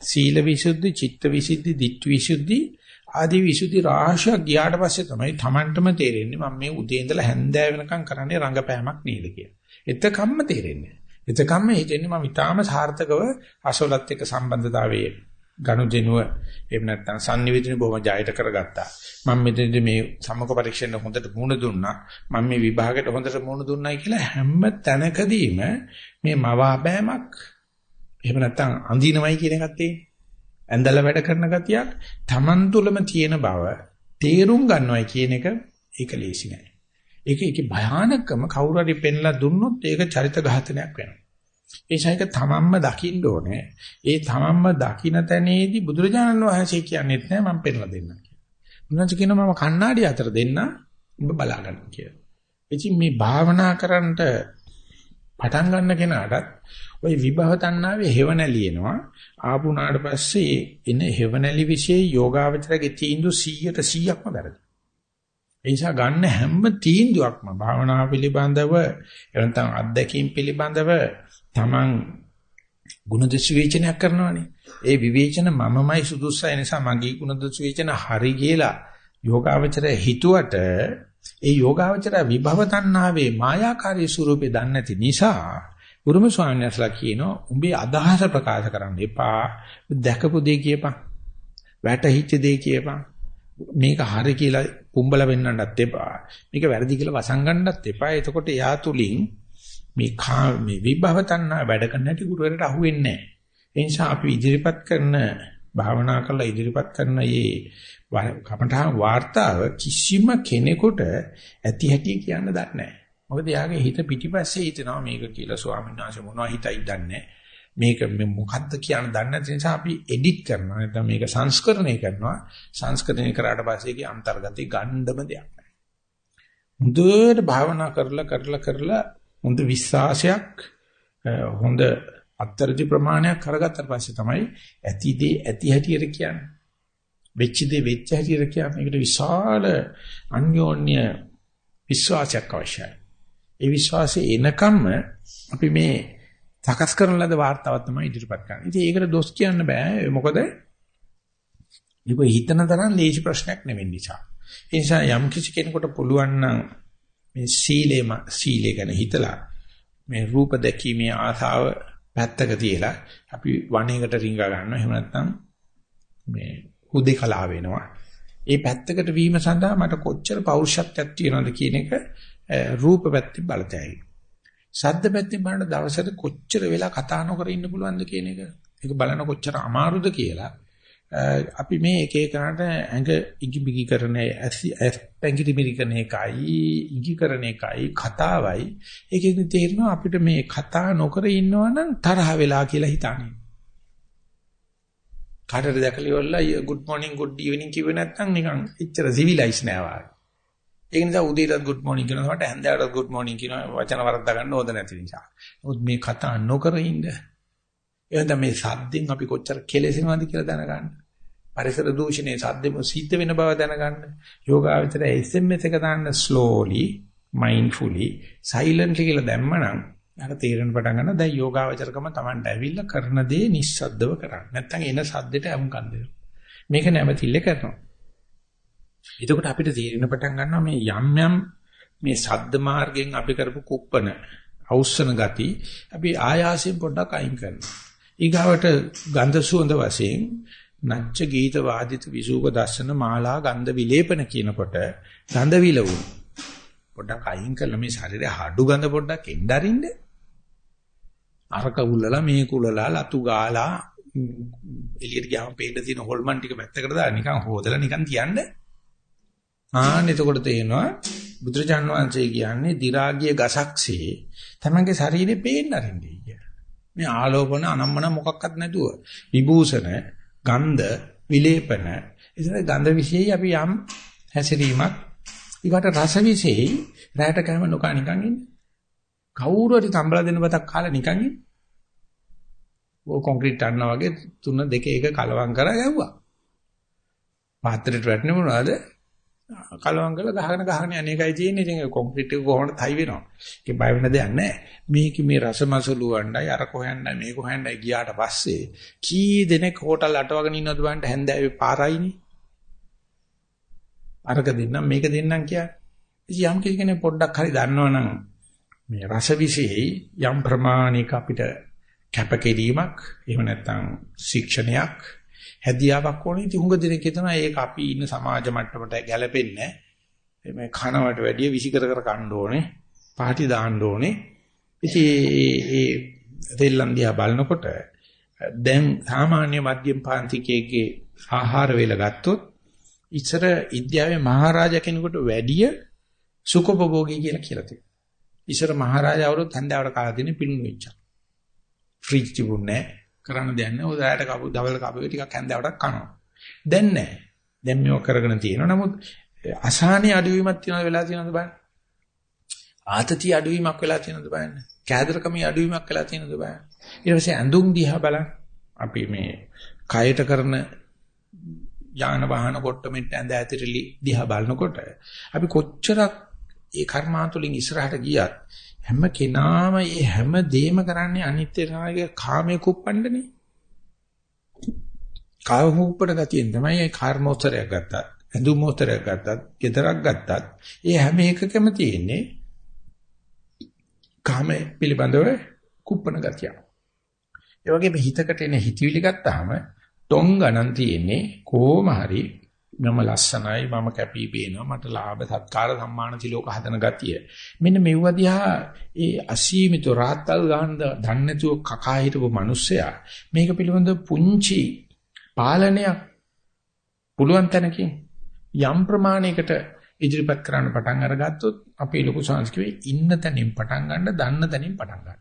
සීල විසුද්ධි, චිත්ත විසුද්ධි, ditth විසුද්ධි ආදී විසුද්ධි රාශියක් ගියාට පස්සේ තමයි Tamanටම තේරෙන්නේ මම මේ උදේ ඉඳලා හැන්දෑව වෙනකම් කරන්නේ රංගපෑමක් නේද කියලා. එතකම්ම තේරෙන්නේ. එතකම්ම හිතෙන්නේ මම ඊටාම සාර්ථකව අසවලත් එක්ක සම්බන්ධතාවයේ ගනුදෙනුව එහෙම නැත්නම් sannivedana බොහොම ජයයට කරගත්තා. මම මෙතනදී මේ සම්මුඛ පරීක්ෂණ හොඳට මුණ දුන්නා. මම මේ විභාගයට හොඳට මුණ දුන්නයි කියලා හැම තැනකදීම මේ මවාබෑමක් එහෙම නැත්නම් අඳිනවයි කියන එකක් තියෙන්නේ. ඇඳලා වැඩ කරන ගතියක් Taman තුලම තියෙන බව තේරුම් ගන්නවයි කියන එක ඒක ලේසි නෑ. ඒක ඒකේ භයානකම කවුරු හරි පෙන්ලා දුන්නොත් ඒක චරිත ඝාතනයක් වෙනවා. ඒ ශායක තමන්ම දකින්න ඕනේ. ඒ තමන්ම දකින්න තැනේදී බුදුරජාණන් වහන්සේ කියන්නේත් නෑ මම පෙන්ලා දෙන්නම් කියලා. උන්වහන්සේ කියනවා මම කණ්ණාඩි අතර දෙන්න ඔබ බලා ගන්න කියලා. ඉතින් මේ භාවනා කරන්නට පටන් ගන්න කෙනාටත් ওই විභව තණ්හාවේ හේවණලි එනවා. ආපුණාට පස්සේ එන හේවණලි વિશે යෝගාවචරගේ තීන්දුව 100ට 100ක්ම වැරදි. ඒ නිසා ගන්න හැම තීන්දුවක්ම භාවනා පිළිබඳව එනතම් අත්දැකීම් පිළිබඳව Taman ගුණදශ විචනයක් කරනවානේ. ඒ විවේචන මමමයි සුදුස්සයි නිසා මගේ ගුණදශ විචන හරි කියලා යෝගාවචරය හිතුවට ඒ යෝගාවචරය විභව තණ්හාවේ මායාකාරී ස්වරූපේ දන්නේ නැති නිසා උරුම ස්වාමීන් වහන්සේලා කියනවා උඹේ අදහස ප්‍රකාශ කරන්න එපා. දැකපු දේ කියපන්. වැටහිච්ච දේ කියපන්. මේක හරි කියලා පුඹල වෙන්නන්නත් එපා. මේක වැරදි කියලා වසංගන්නත් එපා. එතකොට එයා තුලින් මේ මේ විභව තණ්හා වැඩ කරන්න ඇති ගුරුවරට අහුවෙන්නේ නැහැ. ඒ නිසා අපි ඉදිරිපත් කරන භාවනා කරලා ඉදිරිපත් කරන මේ කමඨා වාර්තාව කිසිම කෙනෙකුට ඇති හැටි කියන්න දන්නේ නැහැ. මොකද යාගේ හිත පිටිපස්සේ හිතනවා මේක කියලා ස්වාමීන් වහන්සේ මොනවද හිතයි දන්නේ මේක මොකද්ද කියන දන්නේ නැති නිසා අපි එඩිට් කරනවා නැත්නම් මේක සංස්කරණය කරනවා සංස්කරණය කරාට පස්සේ ඒකේ අන්තර්ගතي ගණ්ඩම දෙයක් නැහැ. මුදුවට භාවනා කරලා කරලා කරලා හොඳ විශ්වාසයක් හොඳ අත්‍යර්ථ ප්‍රමාණයක් කරගත්තට පස්සේ තමයි ඇතිදී ඇති හැටියට කියන්නේ. වෙච්ච දේ වෙච්ච හැටියට කියන්නේ. ඒකට විශාල අන්‍යෝන්‍ය විශ්වාසයක් අවශ්‍යයි. ඒ විශ්වාසය එනකම්ම අපි මේ තකස් කරන ලද වார்த்தාවක් තමයි ඉදිරිපත් කරන්නේ. ඉතින් ඒකට දොස් කියන්න බෑ. මොකද ඒක හිතන තරම් ලේසි ප්‍රශ්නයක් නෙවෙයි නිසා. ඒ නිසා යම් කිසි කෙනෙකුට පුළුවන් නම් මේ සීලේම සීලේ ගැන හිතලා මේ රූප දැකීමේ ආසාව පැත්තක තියලා අපි වණේකට රිංගා ගන්නවා. එහෙම නැත්නම් මේ හුදේකලා වෙනවා. ඒ පැත්තකට වීම සඳහා මට කොච්චර පෞරුෂත්වයක් තියෙනවද කියන එක රූප පැත්තේ බලතැයි. ශබ්ද පැත්තෙන් බලන දවසට කොච්චර වෙලා කතා නොකර ඉන්න පුළුවන්ද කියන එක. ඒක බලන කොච්චර අමාරුද කියලා අපි මේ එක එකනට ඇඟ ඉගි බිගි කරන පැංගිටි මිරි කරන එකයි ඉගි කරන එකයි කතාවයි ඒකෙන් තේරෙනවා අපිට මේ කතා නොකර ඉන්නවනම් තරහ වෙලා කියලා හිතන්නේ. කාටද දැකලා ඉවරලා good morning good evening කිව්වේ නැත්නම් නිකන් එච්චර සිවිලයිස් නෑ වාගේ. ඒ නිසා උදේටත් good morning කියනකොට හැන්දෑවටත් good morning කියන වචන වරද්දා ගන්න ඕද නැති නිසා. නමුත් මේ කතා නොකර ඉන්න. එහෙනම් මේ සද්දෙන් අපි කොච්චර කෙලෙසෙනවද කියලා දැනගන්න. පරිසර දූෂණයේ සද්දෙම සිද්ධ වෙන බව දැනගන්න. යෝගාවචර SMS එක දාන්න slowly, mindfully, silently කියලා දැම්මනම් අර තේරෙන පටන් ගන්නවා දැන් යෝගාවචරකම Tamanට ඇවිල්ලා කරන දේ නිස්සද්දව කරන්න. නැත්තම් එන සද්දෙට අමුකම් දෙනවා. මේක නැවතිල්ල කරනවා. එතකොට අපිට තේරෙන පටන් ගන්නවා මේ යම් යම් මේ සද්ද මාර්ගයෙන් අපි කරපු කුප්පන අවුස්සන ගති අපි ආයාසයෙන් පොඩ්ඩක් අයින් කරනවා. ඊගාවට ගන්ධ සුවඳ වශයෙන් නච්ච ගීත වාදිත විසූප දර්ශන මාලා ගන්ධ විලේපන කියනකොට ගන්ධ විලවුන් පොඩ්ඩක් අයින් කරලා මේ ශරීරයේ හඩු ගඳ පොඩ්ඩක් එන්නරින්න අරක උල්ලලා මේ කුලලා ලතු ගාලා එළියට ගියාම පේන්න තියෙන හොල්මන් ටික පැත්තකට දාලා නිකන් හොදලා නිකන් තියන්නේ ආන්න එතකොට තේනවා බුදුරජාන් වහන්සේ කියන්නේ දි รา ගිය ගසක්සේ තමන්ගේ ශරීරේ පේන්න අරින්නේ කිය. මේ ආලෝපන අනම්මන මොකක්වත් නැතුව විභූෂණ ගන්ධ විලේපන ඉතින් ගන්ධ විශේෂයි අපි යම් හැසිරීමක් ඊකට රස විශේෂයි රැයට කැම නොකා නිකන් ඉන්නේ. කවුරු හරි තම්බලා දෙන බතක් කාලා නිකන් ඉන්නේ. ඕ කොන්ක්‍රීට් අන්නා වගේ තුන දෙක එක කලවම් කරා ගැව්වා. පාත්‍රයට වැටෙන්නේ මොනවද? කලවම් කරලා ගහගෙන ගහගෙන යන එකයි තියෙන්නේ. ඉතින් කොන්ක්‍රීට් එක කොහොමද තයි වෙනවා. ඒක බය වෙන දෙයක් නැහැ. මේක මේ රසමසලු වණ්ඩයි අර කොහෙන්ඩයි මේක කොහෙන්ඩයි ගියාට පස්සේ කී දෙනෙක් හෝටල් අටවගෙන ඉන්නවද බලන්න හැන්දෑවේ පාරයිනේ. අරක දෙන්නම් මේක දෙන්නම් කියන්නේ. ඉතින් යම් කෙනෙක් පොඩ්ඩක් හරි දන්නවනම් මේ රස විශේෂයි යම් ප්‍රමාණික අපිට කැපකිරීමක් එහෙම නැත්නම් ශික්ෂණයක් හැදියාවක් ඕනේ. ඉතින් හුඟ දෙනෙක් හිතනවා ඒක අපි ඉන්න සමාජ මට්ටමට ගැලපෙන්නේ නැහැ. මේ කනවට වැඩිය විසිකර කර කන්න ඕනේ. පාටි දාන්න ඕනේ. ඉතින් ඒ දෙල්ලන් දිහා බලනකොට දැන් සාමාන්‍ය මධ්‍යම පාන්තිකයේ ආහාර වේල ගත්තොත් ඉතර ඉන්දියාවේ මහරජා කෙනෙකුට වැඩිය සුඛෝපභෝගී කියලා කියලා තියෙනවා. ඉතර මහරජා අවුරුදු හන්දාවට කාලා දෙන පිළුණු වෙච්චා. ෆ්‍රිජ් තිබුණේ නැහැ. කරන්න දෙයක් නැහැ. උදායට කපු දවල් කපු ටිකක් හැන්දෑවට කනවා. දැන් නැහැ. දැන් මේක කරගෙන තියෙනවා. නමුත් අසහනේ අඩුවීමක් තියෙනවද වෙලා තියෙනවද බලන්න. ආතතිය අඩුවීමක් වෙලා තියෙනවද බලන්න. කෑදරකමේ අඩුවීමක් වෙලා තියෙනවද බලන්න. ඊට පස්සේ ඇඳුම් දිහා බලන්න. අපි මේ කයට කරන යාන වාහන කොට්ටමෙන්ට ඇඳ ඇතිරිලි දිහා බලනකොට අපි කොච්චරක් ඒ කර්මාන්තුලින් ඉස්සරහට ගියත් හැම කෙනාම මේ හැම දෙයක්ම කරන්නේ අනිත්‍යනාගේ කාමයේ කුප්පණ්ඩනේ. කාම කුප්පණ ගතියෙන් තමයි ඒ කර්මෝත්තරයක් ගත්තත්, ඇඳුමෝත්තරයක් ගත්තත්, gedarak ගත්තත්, ඒ හැම එකකම තියෙන්නේ කාම පිළිබඳව කුප්පන ගතිය. ඒ වගේම හිතකට එන හිතවිලි ගත්තාම ටොං ගණන් තියෙන්නේ කොහොම හරි මම ලස්සනයි මම කැපී පේනවා මට ලාභ සත්කාර සම්මාන තිලෝක හදන ගතිය මෙන්න මෙව්ව දිහා ඒ අසීමිත රාත්තල් ගන්න දන්නේ නැතුව කකා හිටපු මිනිස්සයා මේක පිළිබඳ පුංචි පාලනයක් පුළුවන් තැනකින් යම් ප්‍රමාණයකට ඉදිරිපත් කරන්න පටන් අරගත්තොත් අපේ ලොකු සංස්කෘතියේ ඉන්න තැනින් පටන් ගන්න දන්න තැනින් පටන් ගන්න.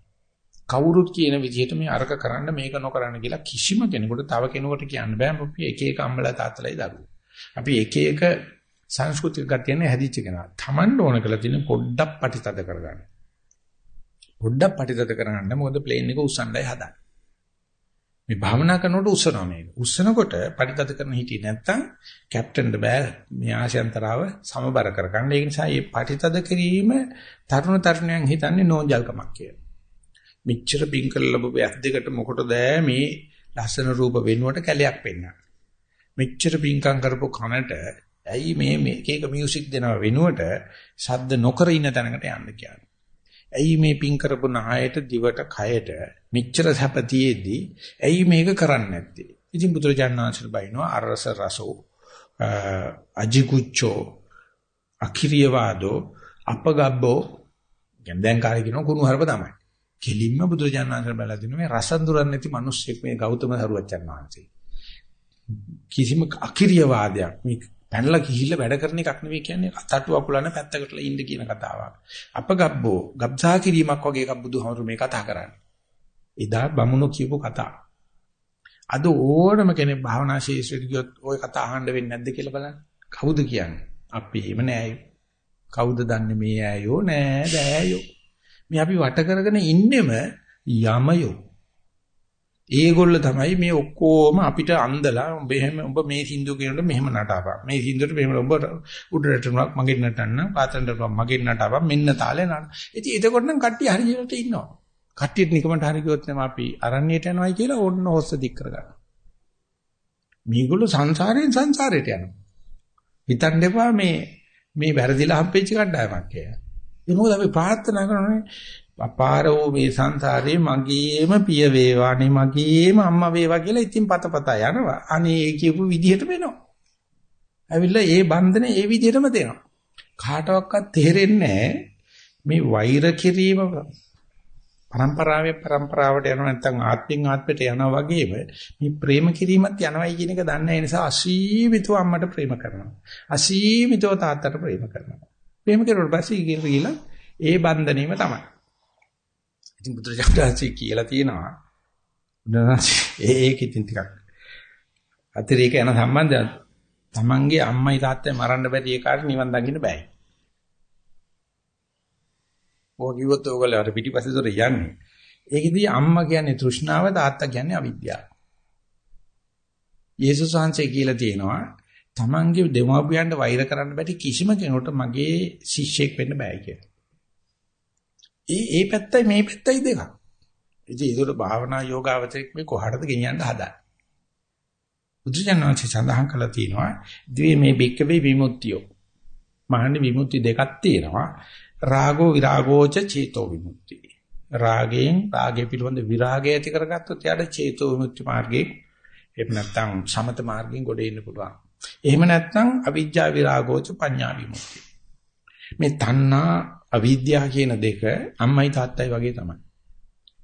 කවුරුත් කියන විදිහට මේ අරක කරන්න මේක නොකරන්න කියලා කිසිම කෙනෙකුට තව කෙනෙකුට කියන්න බෑ. අපි එක එක අම්මලා තාත්තලායි දරුවෝ. අපි එක එක සංස්කෘතික ගතියනේ හැදිච්ච කෙනා. Taman ඕන කරලා තියෙන පොඩ්ඩක් පටිතද කරගන්න. පොඩ්ඩක් පටිතද කරගන්න මොකද ප්ලේන් එක උස්සන්නයි හදන්නේ. මේ භාවනා කරනකොට උස්සනවා මේක. උස්සනකොට පරිතද කරන හිටියේ නැත්තම් කැප්ටන්ට බෑ මේ ආශයන්තරාව සමබර කරගන්න. ඒ නිසා මේ පරිතද කිරීම තරුණ තරුණයන් හිතන්නේ නෝන්ජල්කමක් කියලා. මෙච්චර පිංකල ලැබුව ඇස් දෙකට මොකටද මේ ලස්සන රූප වෙනුවට කැලයක් පෙන්වන්නේ. මෙච්චර පිංකම් කරපු කනට ඇයි මේ මේක එක මියුසික් දෙනව වෙනුවට ශබ්ද නොකර ඉන්න තැනකට යන්න කියන්නේ. ඇයි මේ පිං කරපු නහයට දිවට කයට මෙච්චර සැපතියෙදී ඇයි මේක කරන්නේ නැත්තේ? ඉතින් බුදුරජාණන් වහන්සේ බයිනවා අරස රසෝ අජිකුච්චෝ අකිරියවාදෝ අපගබ්බෝ දැන් කාලේ කියන කුණු හරප තමයි. කෙලින්ම බුදුරජාණන් වහන්සේ බලලා දිනු මේ රස දුරන්නේ නැති මිනිස්සෙක් මේ ගෞතම සරුවච්චන් වහන්සේ. කිසිම අකිරියවාදයක් මේ පැනලා ගිහිල්ලා වැඩ කරන එකක් නෙවෙයි කියන්නේ අතටු අකුලන පැත්තකටලා ඉන්න කියන කතාවක්. අපගබ්බෝ ගබ්සා කිරීමක් වගේ එකක් බුදුහාමුදුරු මේ කතා කරන්නේ. එදා බමුණෝ කියපු කතාව. අද ඕනම කෙනෙක් භාවනා ශේෂ්ත්‍රයට ගියොත් ওই කතා අහන්න වෙන්නේ නැද්ද කියලා බලන්න. කවුද කියන්නේ? අපි එහෙම නෑ. කවුද දන්නේ මේ ඇයෝ නෑ දෑයෝ. මේ අපි වට කරගෙන ඉන්නෙම යමයෝ. ඒගොල්ල තමයි මේ ඔක්කොම අපිට අන්දලා උඹ එහෙම උඹ මේ සින්දු කියනකොට මෙහෙම නටාපන්. මේ සින්දුවට මෙහෙම උඹ උඩරට නක් මගෙන් නටන්න, පාතන්ට මගෙන් නටාපන් මෙන්න තාලේ නට. ඉතින් එතකොට නම් කට්ටිය හරි ජීවිතේ ඉන්නවා. කට්ටියට නිකමට හරි කිව්වොත් නම් අපි අරණියට යනවායි කියලා ඕන්න හොස්ස දික් කරගන්න. මේගොල්ලෝ සංසාරයෙන් සංසාරයට යනවා. හිතන්න එපා මේ මේ වැරදිලා හම්පෙච්ච කණ්ඩායමක් කියලා. ඒ මොකද අපි ප්‍රාර්ථනා කරන්නේ අපාර වූ මේ සංසාරේ මගේම පිය වේවා නේ මගේම අම්මා වේවා කියලා ඉතින් පතපත යනවා. අනේ ඒ කියපු විදිහට වෙනවා. ඇවිල්ලා ඒ බන්ධන ඒ විදිහටම දෙනවා. කාටවත් තේරෙන්නේ මේ වෛර කිරීම પરම්පරාවේ પરම්පරාවට යනවා නැත්නම් ආත්මින් ආත්මයට යනවා වගේම මේ ප්‍රේම කිරීමත් යනවායි කියන එක දන්නේ ඒ නිසා අසීමිතව අම්මට ප්‍රේම කරනවා. අසීමිතව තාත්තට ප්‍රේම කරනවා. ප්‍රේම කරුවට පස්සේ ඉගිරිලා ඒ බන්ධනීම තමයි. ඉතින් බුදුරජාණන්සේ කියලා තියෙනවා බුදුරජාණන්සේ ඒක ඉතින් ටිකක් අතිරේක යන සම්බන්ධය තමන්ගේ අම්මයි තාත්තයි මරන්න බැරි ඒ කාර්ය නිවන් දකින්න බෑ. ඔය කිව්වොත් ඔයගොල්ලෝ අර පිටිපස්සේ දොර යන්නේ. ඒකෙදී අම්මා කියන්නේ තෘෂ්ණාව තාත්තා කියන්නේ අවිද්‍යාව. යේසුස් වහන්සේ කියලා තියෙනවා තමන්ගේ දෙමාපියන්ට වෛර කරන්න බැරි කිසිම කෙනෙකුට මගේ ශිෂ්‍යෙක් වෙන්න බෑ කියලා. ඒ ඒ පැත්තයි මේ පැත්තයි දෙකක්. ඉතින් ඒකට භාවනා යෝගාවචරයක් මේ කොහටද ගෙනියන්න හදන්නේ? බුදුජානනාංශ සඳහන් කළා තියෙනවා ද්වේ මේ බික්කවේ විමුක්තියෝ. මහන්නේ විමුක්ති දෙකක් තියෙනවා. රාගෝ විරාගෝච චේතෝ විමුක්ති. රාගයෙන් රාගය පිළිබඳ විරාගය ඇති කරගත්තොත් යාට චේතෝ විමුක්ති මාර්ගේ එහෙම නැත්නම් සමත මාර්ගයෙන් ගොඩ එන්න පුළුවන්. එහෙම නැත්නම් අවිජ්ජා විරාගෝච පඤ්ඤා විමුක්ති. මේ තණ්හා අවිද්‍යාව කියන දෙක අම්මයි තාත්තයි වගේ තමයි.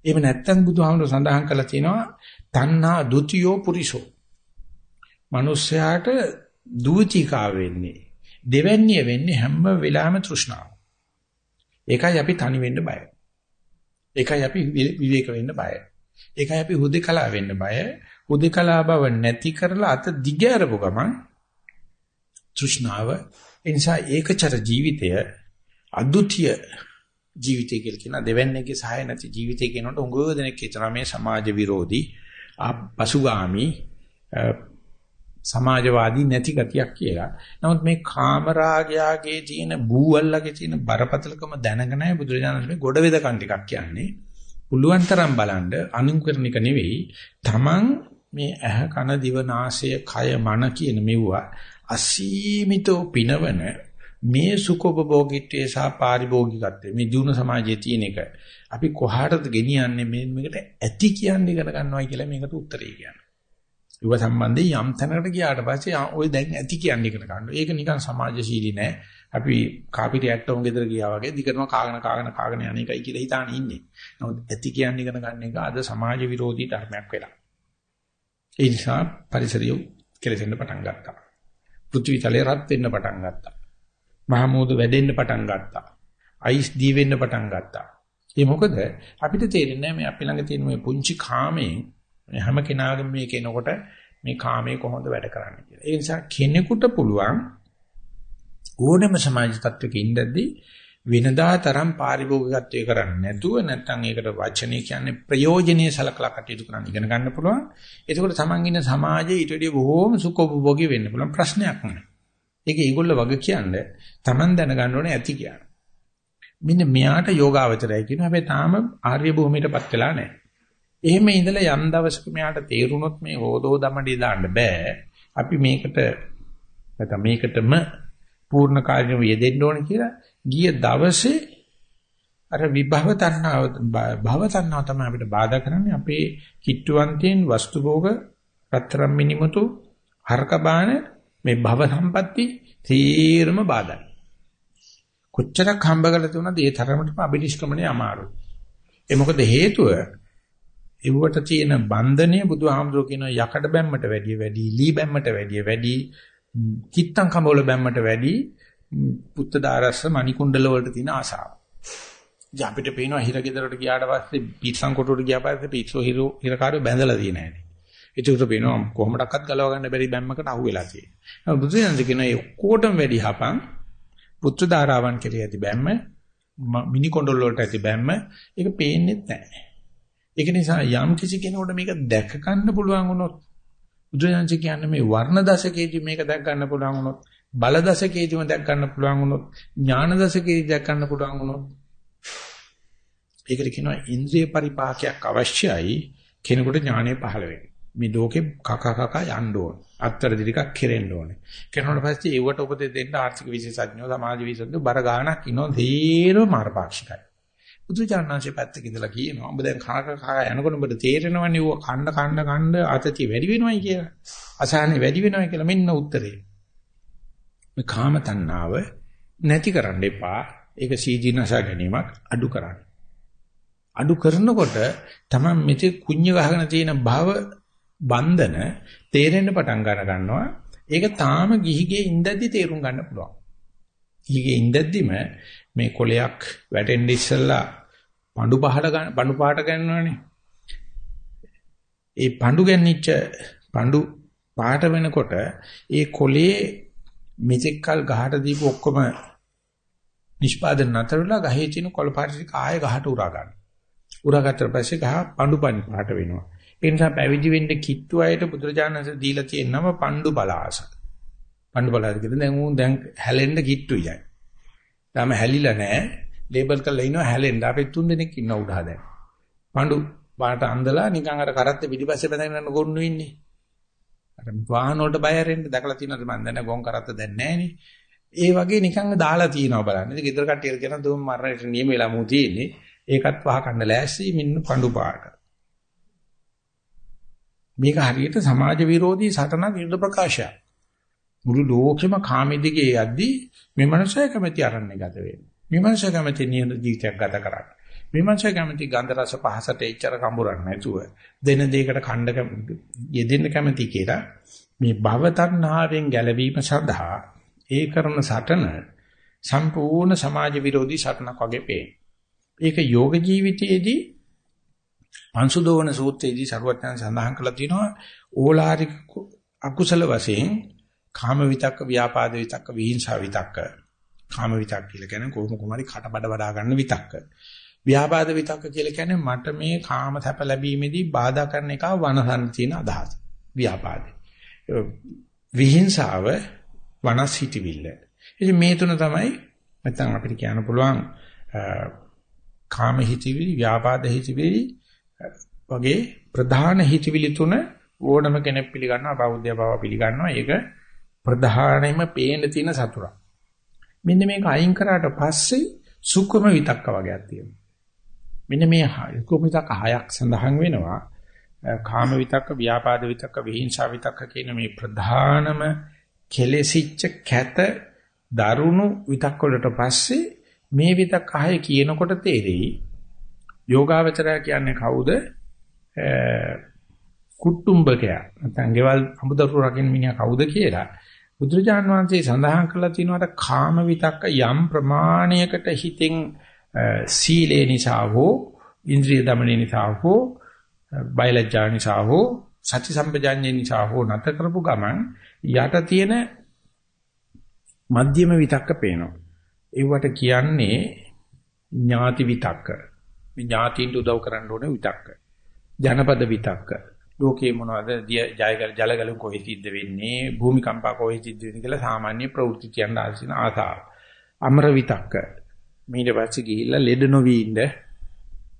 එහෙම නැත්නම් බුදුහාමුදුර සඳහන් කළා තියෙනවා තණ්හා ဒ ුතියෝ පුරිසෝ. මිනිස්යාට දූතිකා වෙන්නේ දෙවැන්නිය වෙන්නේ හැම වෙලාවෙම තෘෂ්ණාව. ඒකයි අපි තනි වෙන්න බය. ඒකයි අපි විවේක වෙන්න බය. ඒකයි අපි හුදේකලා වෙන්න බය. හුදේකලා බව නැති කරලා අත දිගෑරපු ගමන් තෘෂ්ණාව ඒ නිසා ඒකචර ජීවිතය අද්විතීය ජීවිතය කියලා කියන දෙවන්නේගේ සහාය නැති ජීවිතය කියනකොට උඟව දෙනෙක් හිතනවා මේ සමාජ විරෝධී පසුගාමි සමාජවාදී නැති ගතියක් කියලා. නමුත් මේ කාමරාගයාගේ තියෙන බූවල්ලගේ තියෙන බරපතලකම දැනගෙන නැහැ බුදුරජාණන් මේ ගොඩ වෙදකන් ටිකක් කියන්නේ. පුළුවන් තරම් බලන්න අනුකරණ එක නෙවෙයි. Taman මේ ඇහ කන දිව නාසය කය මන කියන මෙවුවා අසීමිතව පිනවන මේ සුඛෝපභෝගීත්වයේ සහ පාරිභෝගිකත්වයේ මේ ජීවන සමාජයේ තියෙන එක අපි කොහාටද ගෙනියන්නේ මේ මේකට ඇති කියන්නේ ඉගෙන ගන්නවයි කියලා මේකට උත්තරේ කියන්නේ. ඊව සම්බන්ධයෙන් යම් තැනකට ගියාට පස්සේ ඔය දැන් ඇති කියන්නේ ඉගෙන ගන්නවා. ඒක නිකන් සමාජශීලී නෑ. අපි කාපිටි ඇට්ටෝම් ගෙදර ගියා වගේ දිගටම කාගෙන කාගෙන කාගෙන යන එකයි කියලා හිතාන ඉන්නේ. නමුත් ඇති කියන්නේ ඉගෙන ගන්න එක අද සමාජ විරෝධී ධර්මයක් වෙලා. ඒ නිසා පරිසරය කෙලෙසෙන්න පටන් ගත්තා. පෘථිවි තලය රත් වෙන්න පටන් ගත්තා. මහමෝද වැඩෙන්න පටන් ගත්තා. අයිස් දී වෙන්න පටන් ගත්තා. ඒ මොකද අපිට තේරෙන්නේ මේ අපි ළඟ තියෙන මේ පුංචි කාමයෙන් හැම කෙනාගේම මේ කෙනකොට මේ කාමයේ කොහොමද වැඩ කරන්නේ කියලා. ඒ නිසා කෙනෙකුට පුළුවන් ඕනෑම සමාජ තත්වයක ඉඳද්දී වෙනදා තරම් පාරිභෝගිකත්වය කරන්නේ නැතුව නැත්නම් ඒකට වචනේ කියන්නේ ප්‍රයෝජනෙයි සලකලා කටයුතු කරන්න ඉගෙන ගන්න පුළුවන්. එතකොට තමන් ඉන්න සමාජයේ ඊට වඩා බොහෝම සුඛෝපභෝගී වෙන්න පුළුවන් ප්‍රශ්නයක් නෑ. ඒක ඒගොල්ලෝ වග කියන්නේ තමන් දැනගන්න ඕනේ ඇති කියන්නේ. මෙන්න මෙයාට යෝගාවචරය කියන හැබැයි තාම ආර්ය භූමියටපත් වෙලා නැහැ. එහෙම ඉඳලා යම් දවසක මෙයාට තේරුනොත් මේ හොදෝ දමඩි දාන්න බෑ. අපි මේකට නැත්නම් මේකටම පූර්ණ කාර්යම යෙදෙන්න ඕන කියලා ගිය දවසේ අර විභව තණ්හාව භව තණ්හාව තමයි අපිට බාධා කරන්නේ අපේ කිට්ටුවන්තයෙන් වස්තු භෝග රත්තරම් මිනිමුතු හරක බාන මේ භව සම්පatti තීරම බාධායි කොච්චරක් හම්බ කරලා තුනද ඒ තරමටම අබිනිෂ්ක්‍මණය අමාරුයි. ඒ මොකද හේතුව ඒවට තියෙන බන්ධනය බුදුහාමුදුරුවෝ කියන යකඩ බැම්මට වැඩිය වැඩි, ලී බැම්මට වැඩිය වැඩි, කිත්තම් කඹවල බැම්මට වැඩි පුත්ත දාරස්ස මණිකුණ්ඩල වලට තියෙන ආසාව. ඉතින් අපිට පේනවා හිර ගෙදරට ගියාට පස්සේ පිටසන් කොටුවට ගියා පස්සේ පිටසෝ හිරු හිරකාරයෝ බැඳලා තියෙන හැටි. ඒකට පේනවා කොහොමඩක්වත් ගලව ගන්න බැරි බැම්මකට අහු වෙලා තියෙනවා. බුදුසෙන්ද කියන ඒ ඔක්කොටම වැඩි හපන් පුත්‍ර ධාරාවන් කෙරෙහි ඇති බැම්ම මිනි කොණ්ඩොල් වලට ඇති බැම්ම ඒක පේන්නේ නැහැ. ඒක නිසා යම් කිසි කෙනෙකුට මේක දැක ගන්න පුළුවන් වුණොත් බුදුරජාණන් කියන්නේ මේ වර්ණ දශකයේදී මේක දැක ගන්න පුළුවන් වුණොත් බල දශකයේදීම දැක ගන්න පුළුවන් වුණොත් ඥාන දශකයේදී දැක ගන්න පුළුවන් වුණොත් ඒකට කියනවා ඉන්ද්‍රිය පරිපාකයක් අවශ්‍යයි කෙනෙකුට ඥානය පහළ වෙන්න. මේ ලෝකේ කක කක යන්න ඕන. අත්තරදි ටිකක් කෙරෙන්න ඕනේ. කෙරුණාට පස්සේ ඒවට උපදෙස් දෙන්න ආර්ථික විශේෂඥයෝ සමාජ විශේෂඥයෝ බර ගානක් ඉනෝ ධීරව මාර්ගපාක්ෂිකයි. බුදුචානන්සේ පැත්තක ඉඳලා කියනවා ඔබ දැන් කන කක යනකොට ඔබට තේරෙනවනේ ඌ කන්න කන්න කන්න අතතිය වැඩි වෙනවයි කියලා. අසහනෙ වැඩි වෙනවයි කියලා මෙන්න උත්තරේ. මේ කාම තණ්හාව නැති කරන්න එපා. ඒක සීදීනස ගැනීමක් අඩු කරන්න. අඩු කරනකොට තමයි මෙතේ කුඤ්ඤ ගහගෙන තියෙන භව බන්ධන තේරෙන්න පටන් ගන්නවා. ඒක තාම ගිහිගේ ඉඳද්දි තේරුම් ගන්න පුළුවන්. ගිහිගේ ඉඳද්දිම මේ කොලයක් වැටෙන්න ඉස්සෙල්ලා පඳු පහට ගන්න පඳු පාට ගන්නවනේ. ඒ පඳු ගැන්නිච්ච පඳු පාට වෙනකොට ඒ කොලේ මෙතෙක්කල් ගහට දීපු ඔක්කොම නිෂ්පාදන නතරලා ගහේ තියෙන කොළ පාට ටික ආයෙ ගහට උරා ගන්න. උරා ගත්තට පස්සේ ගහ පඳු පාට වෙනවා. ඒ නිසා පැවිදි වෙන්න කිට්ටු අයට බුදුරජාණන්සේ දීලා තියෙනම පණ්ඩු බලාස. පණ්ඩු බලාස කියන දැන් උන් දැන් හැලෙන්න කිට්ටුයි. තාම හැලිලා නැහැ. ලේබල් කරලා ඉනවා හැලෙන්න. අපි තුන් දෙනෙක් ඉන්න උඩහා දැන්. පණ්ඩු පාට අන්දලා නිකන් අර කරත්ත පිටිපස්සේ බැඳගෙන යන ගොන්නු ඉන්නේ. අර වාහන වලට බය රෙන්න දැකලා තියෙනවද මන් දැන ගොන් කරත්ත දැන් නැහනේ. ඒ වගේ නිකන් දාලා තියෙනවා බලන්න. ඉතින් ගෙදර කට්ටිය කියන දුම් මරණයට නියම වෙලා මු තියෙන්නේ. ඒකත් වහ කන්න ලෑස්ති මින්න පඳු පාට. මේක හරියට සමාජ විරෝධී සටනක් යුද්ධ ප්‍රකාශයක්. මුළු ලෝකෙම කාමෙදිගේ යද්දී මේ මනුස්සය කැමැති අරන්නේ ගත වෙන්නේ. මේ මනුස්සය කැමැති නියම ජීවිතයක් ගත කරන්න. මේ මනුස්සය කැමැති ගන්ධ රස පහසට එච්චර කඹරන්නේ නැතුව දෙන දෙයකට ඛණ්ඩ යෙදෙන්න කැමැති කියලා මේ භව තණ්හාවෙන් ගැලවීම සඳහා ඒ කරන සටන සම්පූර්ණ සමාජ විරෝධී සටනක් වගේ පේන. ඒක යෝග ජීවිතයේදී පංසුදෝවන සූත්‍රයේදී සරුවත්යන් සඳහන් කළා තියෙනවා ඕලාරික අකුසල වශයෙන් කාම විතක්ක ව්‍යාපාද විතක්ක විහිංසා විතක්ක. කාම විතක්ක කියලා කියන්නේ කොහොම කොහමරි කටබඩ වඩා ගන්න විතක්ක. ව්‍යාපාද විතක්ක කියලා කියන්නේ මට මේ කාම සැප ලැබීමේදී බාධා කරන එක වනසන් තියෙන අදහස. ව්‍යාපාදේ. විහිංසාව වනස් හිතවිල්ල ඉතින් මේ තුන තමයි නැත්නම් අපිට කියන්න පුළුවන් කාම හිතවිලි ව්‍යාපාද හිතවිලි වගේ ප්‍රධාන හිතවිලි තුන ඕනම කෙනෙක් පිළිගන්නවා බෞද්ධය බව පිළිගන්නවා. ඒක ප්‍රධානම පේන තියෙන සතුරක් මෙන්න මේක අයින් කරාට පස්සේ සුඛම විතක්ක වගේක් තියෙනවා. මෙන්න මේ කුමිතක හයක් සඳහන් වෙනවා. කාම විතක්ක, ව්‍යාපාද විතක්ක, විහිංසා විතක්ක කියන මේ ප්‍රධානම කෙලෙසිච්ච කැත දරුණු විතක් වලට පස්සේ මේ විතක් හය කියනකොට තේරෙයි යෝගාවචරය කියන්නේ කවුද? කුට්ටුම්බකයා. නැත්නම් ගෙවල් අමුදරු රකින්න මිනිහා කවුද කියලා. බුදුරජාන් වහන්සේ සඳහන් කළා තියෙනවාට කාම විතක්ක යම් ප්‍රමාණයකට හිතෙන් සීලේ නිසා හෝ ඉන්ද්‍රිය দমনේ නිසා හෝ බයලජ්ජා නිසා හෝ සති සම්පජාඤ්ඤේ නිසා හෝ නැත කරපු ගමන් යට තියෙන මධ්‍යම විතක්ක පේනවා. ඒවට කියන්නේ ඥාති විතක්ක. මේ ඥාතින්ට උදව් කරන්න ඕනේ විතක්ක. ජනපද විතක්ක. ලෝකේ මොනවද ජයගල ජලගල කොහේ සිද්ධ වෙන්නේ භූමිකම්පා කොහේ සිද්ධ වෙන්නේ කියලා සාමාන්‍ය ප්‍රවෘත්ති කියන ආසින ආසාව. අමර විතක්ක. ඊට පස්සේ ගිහිල්ලා ලෙඩ නොවි ඉන්න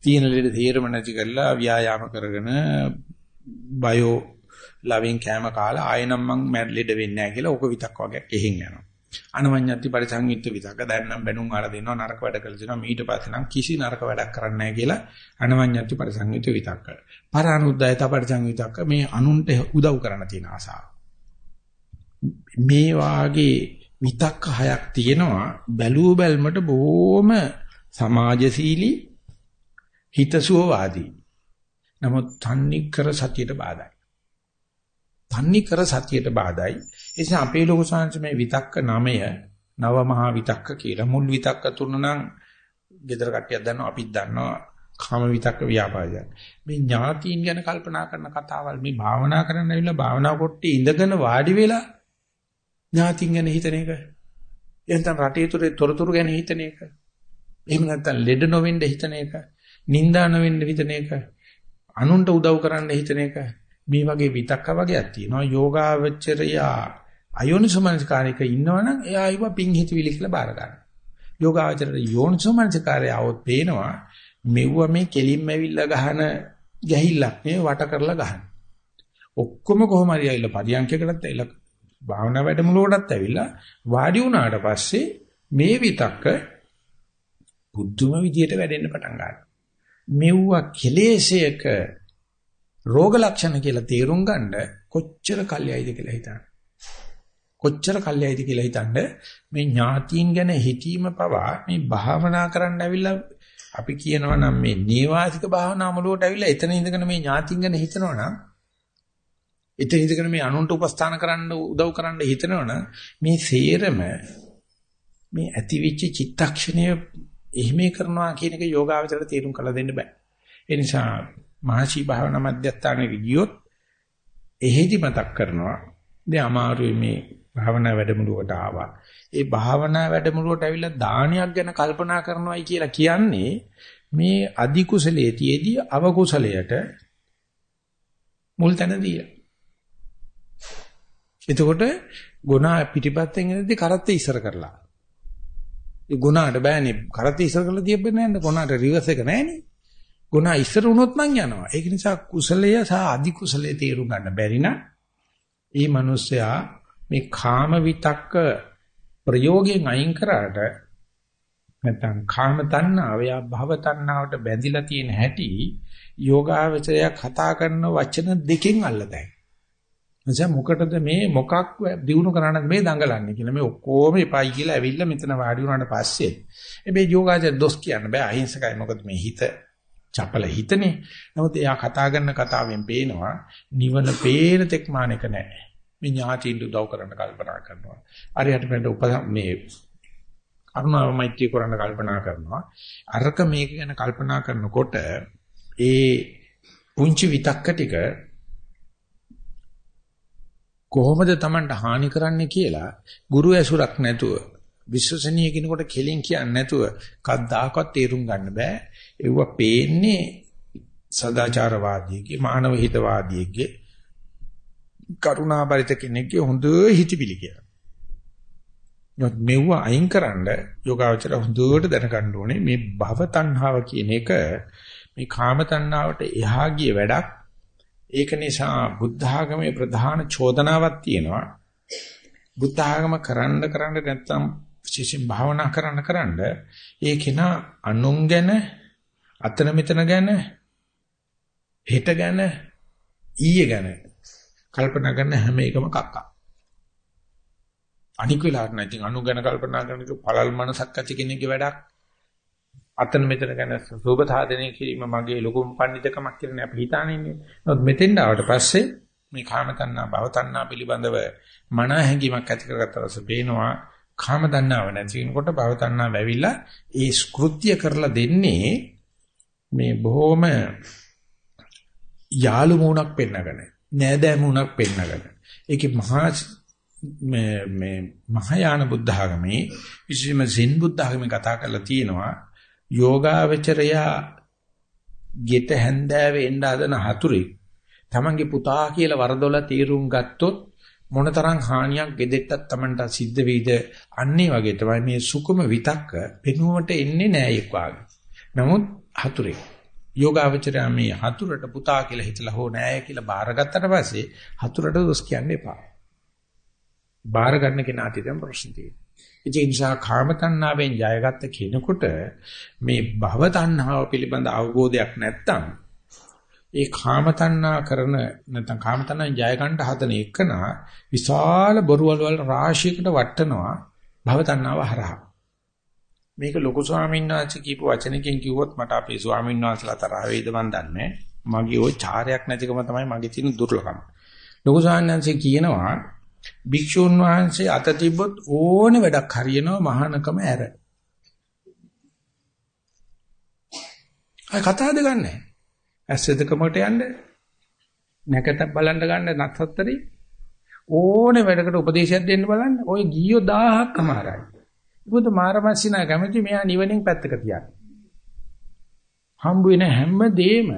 තියෙන ලෙඩ තේරම නැති කරලා ව්‍යායාම කරගෙන බයෝ ලවින් කෑම කාලා ආයෙනම් මං ලෙඩ වෙන්නේ නැහැ කියලා ඕක විතක් වගේ එහෙන් යනවා. අනවඤ්ඤත්ති පරිසංයුක්ත විතක දැන් නම් බැනුම් ආලා දෙනවා නරක වැඩ කළ දෙනවා ඊට පස්සේ නම් කිසි නරක වැඩක් කරන්නේ නැහැ කියලා අනවඤ්ඤත්ති පරිසංයුක්ත විතක්ක. පරානුද්යත පරිසංයුක්තක මේ අනුන්ට උදව් කරන්න තියෙන ආසාව. මේ වාගේ විතක්ක හයක් තියෙනවා බැලුව බැල්මට බොහොම සමාජශීලී හිතසුවවාදී. නමුත් තන්නේ කර සතියට බාධායි. තන්නේ කර සතියට බාධායි. ඒ නිසා අපේ ලෝක සංස මේ විතක්ක නමය නව මහා විතක්ක කියලා මුල් විතක්ක තුන නම් gedara කට්ටියක් දන්නවා අපිත් දන්නවා කාම විතක්ක ව්‍යාපාදය. මේ ඥාතීන් ගැන කල්පනා කරන කතාවල් මේ භාවනා කරන්න ඇවිල්ලා භාවනා කොට්ටේ ඉඳගෙන වාඩි වෙලා ඥාතීන් ගැන හිතන එක. එහෙනම් රටේ තුරේ තොරතුරු ගැන හිතන එක. එහෙම නැත්නම් ලෙඩ නොවෙන්න හිතන එක. නිന്ദා නොවෙන්න හිතන එක. අනුන්ට උදව් කරන්න හිතන එක. මේ වගේ විතක්ක වගේක් තියෙනවා. යෝගාවචරයා අයෝනිසමනස්කාරයක ඉන්නවනම් එයා ඊව පිං හිතවිලි කියලා බාර ගන්නවා. යෝගාවචරයට යෝනිසමනස්කාරය આવොත් පේනවා මෙව්ව මේ කෙලින්ම ඇවිල්ලා ගහන ගැහිල්ලක් නේ වට කරලා ගහන. ඔක්කොම කොහොම හරි ඇවිල්ලා පරියන්කයකටත් ඇවිල්ලා භාවනා වැඩමුළුවටත් ඇවිල්ලා වාඩි වුණාට පස්සේ මේ විතක්ක බුද්ධම විදියට වැඩෙන්න පටන් ගන්නවා. මෙව්ව කෙලෙසයක රෝග ලක්ෂණ කියලා තේරුම් ගන්න කොච්චර කල්යයිද කියලා හිතන්න. කොච්චර කල්යයිද කියලා හිතන්න මේ ඥාතීන් ගැන හිතීම පවා මේ භාවනා කරන්න ඇවිල්ලා අපි කියනවා නම් මේ නේවාසික භාවනා මුලුවට ඇවිල්ලා එතන ඉඳගෙන මේ ඥාතීන් ගැන හිතනවා නම් එතන ඉඳගෙන මේ අනුන්ට උපස්ථාන කරන්න උදව් කරන්න හිතනවනම් මේ සේරම මේ ඇතිවිච්ච චිත්තක්ෂණය එහිමේ කරනවා කියන එක යෝගාවචරයට තේරුම් කරලා දෙන්න බෑ. ඒ නිසා මහසි භාවනා මධ්‍යස්ථානෙට ගියොත් එහෙදි මතක් කරනවා. දැන් අමාරුයි මේ භාවනා වැඩමුළුවට ආවා. ඒ භාවනා වැඩමුළුවට ඇවිල්ලා දානයක් ගැන කල්පනා කරනවායි කියලා කියන්නේ මේ අධි කුසලයේ තියේදී අව කුසලයට මුල් තැන දීලා. එතකොට ගුණා පිටිපස්සෙන් එනදී කරත් ඉස්සර කරලා. ඒ ගුණාට බෑනේ කරත් ඉස්සර කරලා තියබ්බේ නැහැ ගුණාට රිවර්ස් එක නැහැනේ. ගුණා ඉස්සර වුණොත් නම් යනවා. ඒක නිසා කුසලය සහ අධි කුසලයේ තේරුම් ගන්න බැරි නම් ඒ මිනිස්සයා මේ කාම විතක්ක ප්‍රයෝගයෙන් අයින් කරාට නැත්නම් කාම තණ්හාව යා භව තණ්හාවට බැඳිලා තියෙන හැටි යෝගාවචරය කතා කරන වචන දෙකෙන් අල්ලතයි. එනිසා මොකටද මේ මොකක් දිනු කරන්නද මේ දඟලන්නේ කියලා මේ ඔක්කොම එපයි කියලා ඇවිල්ලා මෙතන වාඩි වුණාට පස්සේ හැබැයි යෝගාචර දොස් කියන්න බෑ අහිංසකයි මොකද මේ හිත චපල හිතනේ. නමුත් එයා කතා කරන කතාවෙන් පේනවා නිවන පේන තෙක් මානක නැහැ. මේ ඥාතියින් උදව් කරන්න කල්පනා කරනවා. අරයට පෙන්න උප මේ කරුණාව මෛත්‍රී කරන්න කල්පනා කරනවා. අරක මේක ගැන කල්පනා කරනකොට ඒ පුංචි විතක්ක ටික කොහොමද Tamanට හානි කරන්නේ කියලා ගුරු ඇසුරක් නැතුව විශ්වසනීය කෙනෙකුට කෙලින් කියන්නේ නැතුව කද්දාකවත් තේරුම් ගන්න බෑ. ඒව පේන්නේ සදාචාරවාදීගේ මානව හිතවාදීගේ කරුණාබරිත කෙනෙක්ගේ හොඳ හිතවිලි කියලා. නමුත් මෙව අයින්කරනද යෝගාවචර හොඳට දැනගන්න ඕනේ මේ භව තණ්හාව කියන එක මේ කාම තණ්හාවට එහා ගිය වැඩක්. ඒක නිසා බුද්ධ ආගමේ ප්‍රධාන චෝදනාවක් තියෙනවා. බුද්ධ ආගම කරන්න කරන්න නැත්තම් විශේෂයෙන් භාවනා කරන්න කරන්න ඒ කෙනා අනුන් ගැන අතන මෙතන ගැන හෙට ගැන ඊයේ ගැන කල්පනා කරන හැම එකම කක්කා. අනික් වෙලාවට නැති අනු ගැන කල්පනා කරන එක පළල් මනසක් ඇති කෙනෙක්ගේ වැඩක්. අතන මෙතන ගැන සෝබ සාධනය කිරීම මගේ ලොකුම පඬිතකමක් කියලා අපි හිතානේ ඉන්නේ. නමුත් මෙතෙන් ආවට පස්සේ මේ කාම තණ්හා භව තණ්හා පිළිබඳව මන හැඟීමක් ඇති කරගත්ත රස පේනවා කාම තණ්හාව නැති වෙනකොට භව තණ්හා වැවිලා ඒ ස්කෘත්‍ය කරලා දෙන්නේ මේ බොහොම යාළු මුණක් පෙන්නගෙන නෑදෑ මුණක් පෙන්නගෙන ඒකේ මහා මේ මේ මහායාන බුද්ධ ආගමේ විශේෂම සෙන් බුද්ධ ආගමේ කතා කරලා තියෙනවා යෝගාවචරයා ගෙට හැන්දෑවේ එන්න හදන හතුරෙක් තමන්ගේ පුතා කියලා වරදොල තීරුම් ගත්තොත් මොනතරම් හානියක් ගෙදෙට්ටත් Tamanට සිද්ධ වෙයිද අන්නේ වගේ තමයි මේ සුකුම විතක්ක පෙනුමට එන්නේ නෑ එක් වාගේ. නමුත් හතුරේ යෝගාවචරය මේ හතුරට පුතා කියලා හිතලා හෝ නෑ කියලා බාරගත්තට පස්සේ හතුරට දොස් කියන්න එපා. බාර ගන්න කෙනාට දැන් ප්‍රශ්න තියෙනවා. ඒ නිසා කාම තණ්හාවෙන් ජයගත්ත කෙනෙකුට මේ භව තණ්හාව පිළිබඳ අවබෝධයක් නැත්තම් ඒ කාම තණ්හා කරන නැත්නම් කාම තණ්හා ජය ගන්න හදන එකන විශාල බොරුවල් වල රාශියකට වටනවා භව තණ්හාව හරහා මේක ලොකු ස්වාමීන් වහන්සේ කියපු වචනකින් කිව්වොත් මට අපේ ස්වාමීන් වහන්සේලා තරහ වේද මන් දන්නේ මගේ ওই චාරයක් නැතිකම තමයි මගේ තියෙන දුර්ලභම. ලොකු ස්වාමීන් වහන්සේ කියනවා භික්ෂුන් වහන්සේ අත තිබ්බොත් ඕනේ වැඩක් හරියනවා මහානකම ඇර. අය කතා දෙගන්නේ ඇස්සෙදකමට යන්න නැකතක් බලන්න ගන්න නත්තරේ ඕනේ වැඩකට උපදේශයක් දෙන්න බලන්න. ඔය ගියෝ 1000ක් අමාරයි. මොකද මාරමස්සිනා කැමති මෙයා නිවනින් පැත්තක තියන්න. හම්බ වෙන හැම දෙෙම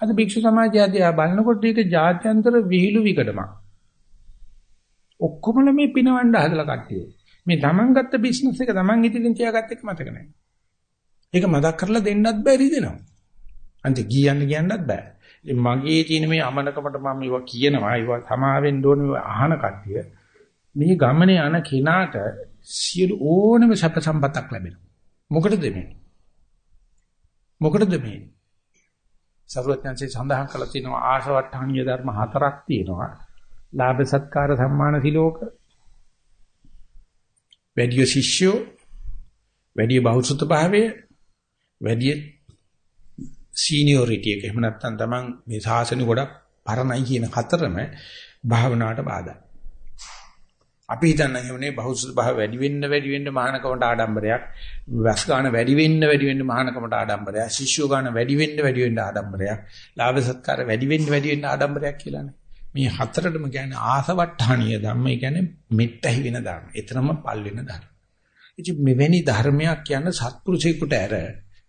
අද භික්ෂු සමාජය ආදී බලනකොට ඒක ජාත්‍යන්තර විහිළු විකඩමක්. ඔක්කොමල මේ පිනවන්න හදලා කට්ටිය. මේ Taman ගත්ත බිස්නස් එක Taman ඉදිරියෙන් තියාගත්ත එක මතක නැහැ. ඒක මතක් කරලා දෙන්නත් බැරි දෙනවා. අන්ත කියන්න කියන්නත් බෑ. මගේ තියෙන මේ අමනකමට මම ඒවා කියනවා ඒවා සමාවෙන්න ඕනේ අහන කට්ටිය. මේ ගමනේ යන කෙනාට සියලු ඕනම සැප සම්පතක් ලැබෙනවා. මොකටද මේ? මොකටද මේ? සර්වඥාන්සේ සඳහන් කළ තියෙනවා ආශවට්ටාණීය ධර්ම හතරක් තියෙනවා. ලාභ සත්කාර සම්මාන සිලෝක. වැඩි ශිෂ්‍යෝ වැඩි බහුසුත භාවය වැඩි සීනියොරිටි එක. එහෙම නැත්නම් තමන් මේ ශාසනය ගොඩක් පරණයි කියන හතරම භාවනාවට බාධා. අපි හිතන්නේ එහෙමනේ බහුසුත භාව වැඩි වෙන්න වැඩි වෙන්න මහානකමට ආඩම්බරයක්, වැස් ගන්න වැඩි වෙන්න වැඩි වෙන්න මහානකමට ආඩම්බරයක්, ශිෂ්‍යෝ ගන්න වැඩි වෙන්න වැඩි වෙන්න ආඩම්බරයක්, ලාභ සත්කාර වැඩි වෙන්න වැඩි වෙන්න ආඩම්බරයක් කියලානේ. මේ හතරටම කියන්නේ ආසවට්ටාණීය ධම්ම. ඒ කියන්නේ මෙට්ටහි වෙන ධර්ම. එතරම් පල් වෙන ධර්ම. ඉතින් මෙවැනි ධර්මයක් කියන්න සත්පුරුෂයෙකුට ඇර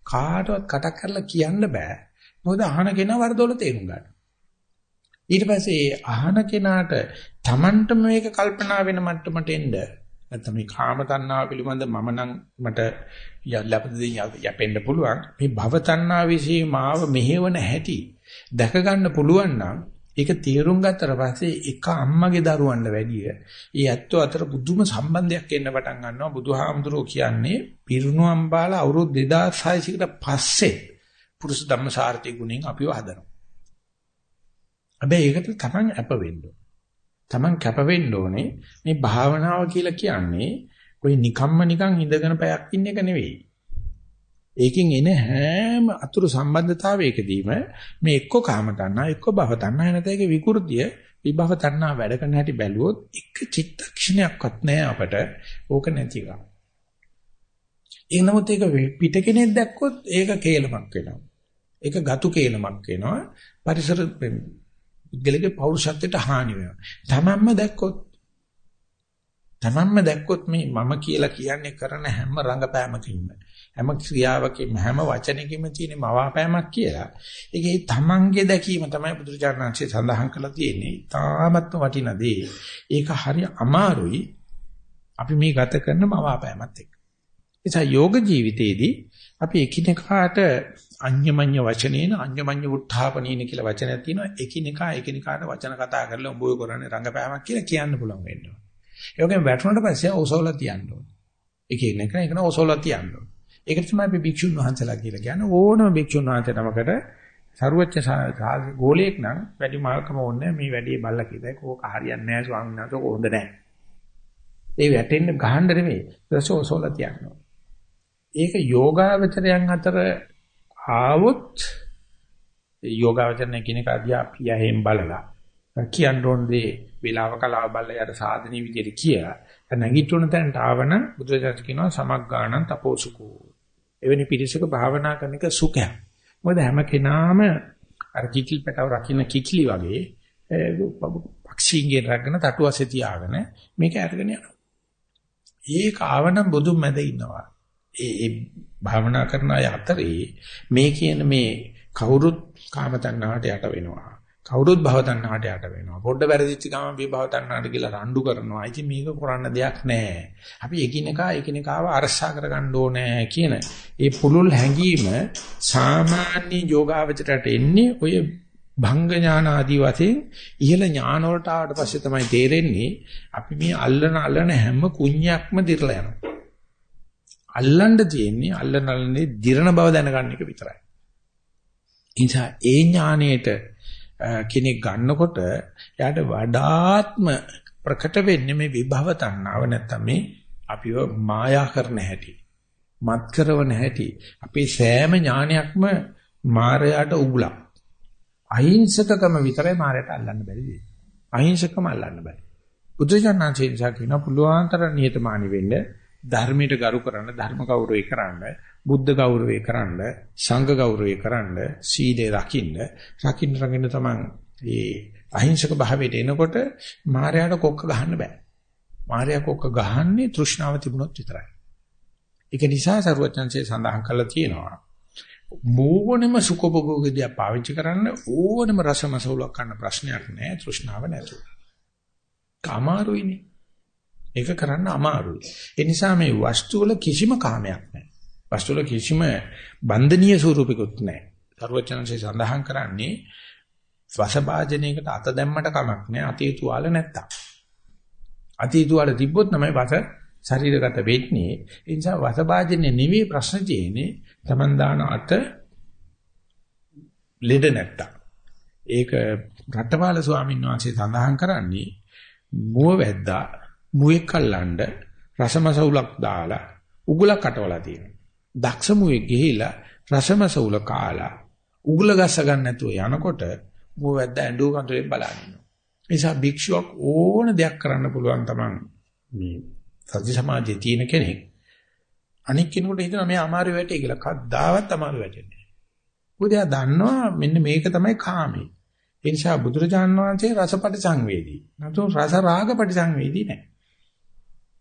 කාටවත් කටක් කරලා කියන්න බෑ. මොකද අහන කෙනා වරදොල තේරුම් ගන්න. ඊට පස්සේ අහන කෙනාට Tamanට මේක කල්පනා වෙන මට්ටමට එන්න. නැත්නම් මේ කාම තණ්හාව පිළිබඳ මම නම් මට ලැබෙදී යැපෙන්න පුළුවන්. මේ භව තණ්හාව વિશે මාව මෙහෙවන හැටි දැක ගන්න පුළුවන් නම් ඒක තීරුම් ගත්තට පස්සේ එක අම්මගේ දරුවන්ට වැඩිය ඒ ඇත්තෝ අතර පුදුම සම්බන්ධයක් එන්න පටන් ගන්නවා. බුදුහාමුදුරෝ කියන්නේ පිරුණුවම් බාලා අවුරුදු 2600කට පස්සේ පුරුෂ ධම්මසාරති ගුණෙන් අපිව හදනවා. හැබැයි ඒකට තමන් අප වෙන්න තමන් කැප වෙන්න ඕනේ මේ භාවනාව කියලා කියන්නේ કોઈ නිකම්ම නිකන් ඉඳගෙන පැයක් ඉන්න එක නෙවෙයි. ඒකෙන් එන හැම අතුරු සම්බන්ධතාවයකදීම මේ එක්ක කාම තණ්හා එක්ක භව තණ්හා නැත්නම් ඒක විකෘතිය විභව තණ්හා වැඩ කරන හැටි බැලුවොත් එක චිත්තක්ෂණයක්වත් නැහැ අපට ඕක නැති එක. ඒ නමුත් ඒක පිට කෙනෙක් දැක්කොත් ඒක කේලමක් වෙනවා. ඒක ගතු කේලමක් වෙනවා. පරිසර පුද්ගලගේ පෞරුෂත්වයට හානි වෙනවා. තමන්ම දැක්කොත් තමන්ම දැක්කොත් මේ මම කියලා කියන්නේ කරන හැම රංගපෑමකින්ම හැම ක්‍රියාවකින්ම හැම වචනයකින්ම තියෙන මවාපෑමක් කියලා. ඒකේ තමන්ගේ දැකීම තමයි බුදුරජාණන්සේ සඳහන් කරලා තියෙන්නේ. තාමත්ම වටින දේ. ඒක හරි අමාරුයි. අපි මේ ගත කරන මවාපෑමත් එක්ක. නිසා යෝග ජීවිතයේදී අපි එකිනෙකාට අඤ්ඤමඤ්ඤ වචනේන අඤ්ඤමඤ්ඤ උත්ථාපනීන කියලා වචනයක් තියෙනවා. එකිනෙකා එකිනෙකාට වචන කතා කරලා උඹ ඔය කරන්නේ රංගපෑමක් කියලා කියන්න පුළුවන් වෙනවා. ඒ වගේම වැටුණට පස්සේ ඔසවලා තියන්න ඕනේ. එක එක එක එක ඔසවලා තියන්න ඕනේ. ඒකට තමයි අපි භික්ෂුන් වහන්සේලා කියලා කියන්නේ ඕනම භික්ෂුන් වහන්සේ නමකට සරුවච්ච ගෝලයක් නම් වැඩි මාර්ගම ඕනේ මේ වැඩි බල්ලා කියලා කෝක හරියන්නේ නැහැ ස්වාමීන් වහන්සේ කොහොඳ නැහැ. ඒ වැටෙන්න ගහන්න නෙමෙයි. ඊටසේ ඔසෝලා තියනවා. ඒක යෝගාවචරයන් අතර ආවොත් යෝගාවචරණ කෙනෙක් අධ්‍යා පියහෙන් බලලා කියන්න ඕන දේ වේලාව කලාව බලලා යට සාධනීය විදිහට කියලා. නැගිටුණ තැනට ආවන බුදුරජාණන් කියනවා සමග්ගාණං තපෝසුකෝ. එවැනි පිරිසක භාවනා කරන එක සුඛයක්. මොකද හැම කෙනාම අර කිකිල් පැටව රකින්න කිකිලි වගේ පක්ෂීන්ගේ රැගෙන තටුවසේ තියාගෙන මේක අරගෙන යනවා. ඒක ආවනම් බුදුන් මැද ඉන්නවා. ඒ ඒ භාවනා කරන අය අතරේ මේ කියන මේ කවුරුත් කාම තණ්හාවට යට වෙනවා. කවුරුත් භව තණ්හාවට යට වෙනවා. පොඩ්ඩ වැරදිච්ච ගමන් මේ භව තණ්හාවට කියලා රණ්ඩු කරනවා. ඉතින් මේක කරන්න දෙයක් නැහැ. අපි එකිනෙකා එකිනෙකාව අරසා කරගන්න ඕනේ කියන ඒ පුලුල් හැඟීම සාමාන්‍ය යෝගාවචරයට එන්නේ ඔය භංග ඥාන ආදී වශයෙන් ඉහළ ඥාන වලට ආවට පස්සේ තමයි තේරෙන්නේ අපි මේ අල්ලන අල්ලන හැම කුණ්‍යක්ම දිරලා යනවා. අල්ලන්න තියෙන්නේ අල්ලන අල්ලන්නේ දිරන බව දැනගන්න එක විතරයි. නිසා ඒ ඥාණයට කෙනෙක් ගන්නකොට එයාට වඩාත්ම ප්‍රකට වෙන්නේ මේ විභව තණ්හාව නැත්තම් මේ අපිව මායා කරන හැටි. මත් කරවන හැටි. අපේ සෑම ඥානයක්ම මායයට උගුලක්. අහිංසකකම විතරයි මායයට අල්ලන්න බැරි දෙයක්. අහිංසකකම අල්ලන්න බෑ. බුදුජානනාංශයෙන් කියන පුළුවන් තරම් නිහතමානී වෙන්න ධර්මයට ගරු කරන්න ධර්ම ගෞරවය කරන්න බුද්ධ ගෞරවය කරන්න සංඝ ගෞරවය කරන්න සීලය රකින්න රකින්න රකින්න තමයි මේ අහිංසක භාවයට එනකොට මායයට කොක්ක ගහන්න බෑ මායя කොක්ක ගහන්නේ තෘෂ්ණාව තිබුණොත් විතරයි ඒක නිසා සරුවචන්සේ සඳහන් කරලා තියෙනවා මොවනම සුඛභෝගීදියා පාවිච්චි කරන්න ඕනම රසමසවුලක් ගන්න ප්‍රශ්නයක් නෑ තෘෂ්ණාව නැතුව. කාමාරුයිනේ. ඒක කරන්න අමාරුයි. ඒ නිසා මේ වස්තු වල කිසිම කාමයක් නැහැ. වස්තු වල කිසිම බන්ධනීය ස්වරූපිකුත් නැහැ. සර්වචනන්සේ සඳහන් කරන්නේ වසභාජනයකට අත දැම්මට කමක් නැහැ. අතීතු වල නැත්තම්. අතීතු වල තිබ්බොත් තමයි වස ශරීරගත වෙන්නේ. ඒ නිසා වසභාජනේ නෙවෙයි ප්‍රශ්න තියෙන්නේ. Taman දාන අත ලෙඩ නැත්තම්. ඒක රට්ටපාල ස්වාමීන් වහන්සේ සඳහන් කරන්නේ මුව වැද්දා මුවෙක් අල්ලන්න රසමසවුලක් දාලා උගුලක් අටවලා තියෙනවා. දක්ෂ මුවෙක් ගිහිලා රසමසවුල කාලා උගුල ගස්ස ගන්න නැතුව යනකොට මුව වැද්ද ඇඬුව කඳුලෙන් බලනවා. නිසා භික්ෂුවක් ඕන දෙයක් කරන්න පුළුවන් තමන් මේ සත්‍ය සමාජයේ තියෙන කෙනෙක් අනික් කෙනෙකුට හිතනවා මේ අමාරු වැටේ කියලා. කද්දාවත් අමාරු වැටෙන්නේ නැහැ. මොකද එයා දන්නවා මෙන්න මේක තමයි කාමේ. ඒ නිසා බුදුරජාන් වහන්සේ රසපටි සංවේදී. නැතු රස රාගපටි සංවේදී නැහැ.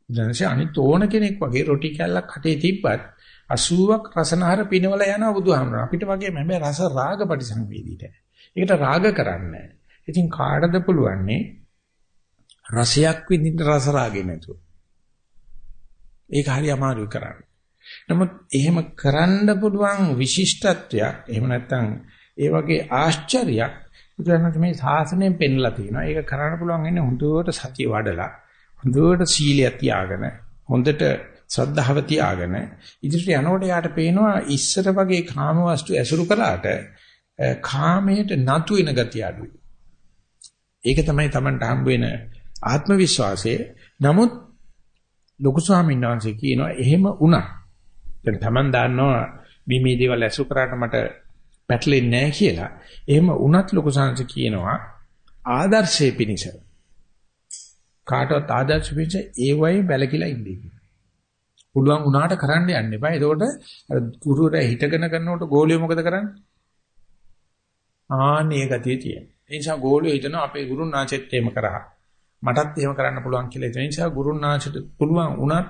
දැනසේ අනිත් ඕන කෙනෙක් වගේ රොටි කැල්ලක් හටේ තිබ්බත් 80ක් රසනහර පිනවල යනවා බුදුහාමර. අපිට වගේ හැබැයි රස රාග පරිසංවේදීට. ඒකට රාග කරන්නේ ඉතින් කාටද පුළුවන්නේ රසයක් විඳින්න රස රාගේ නැතුව. ඒක හරි අමාරුයි කරන්න. නමුත් එහෙම කරන්න පුළුවන් විශිෂ්ටත්වයක් එහෙම නැත්නම් ඒ වගේ ආශ්චර්යයක් බුදුරජාණන් මේ ශාසනයෙන් පෙන්ලා තියෙනවා. ඒක කරන්න පුළුවන් ඉන්නේ හොඳට සතිය වඩලා හොඳට සීලය තියාගෙන හොඳට ශ්‍රද්ධාව තියාගෙන ඉදිරියට යනකොට යාට පේනවා ඉස්සර වගේ කාම වස්තු ඇසුරු කළාට කාමයට නතු වෙන ගතිය අඩුයි. ඒක තමයි Tamanට හම්බ වෙන ආත්ම විශ්වාසය. නමුත් ලොකු ස්වාමීන් වහන්සේ කියනවා එහෙම වුණා. දැන් Taman දන්නවා බිමේ දේවල් ඇසුරු කරාට මට පැටලෙන්නේ නැහැ කියලා. එහෙම වුණත් ලොකු සංස කියනවා ආදර්ශයේ පිනිස කාටවත් ආදර්ශ පිට ඒ වගේ බැලකිලා ඉන්නේ. පුළුවන් වුණාට කරන්න යන්න එපා. එතකොට අර ගුරුවරයා හිටගෙන කරනකොට ගෝලිය මොකද කරන්නේ? ආන්නේ ගතිය තියෙන. ඒ නිසා ගෝලිය හිතනවා අපේ ගුරුනාචෙත් එහෙම කරා. මටත් එහෙම කරන්න පුළුවන් කියලා. ඒ නිසා ගුරුනාචෙට පුළුවන් වුණත්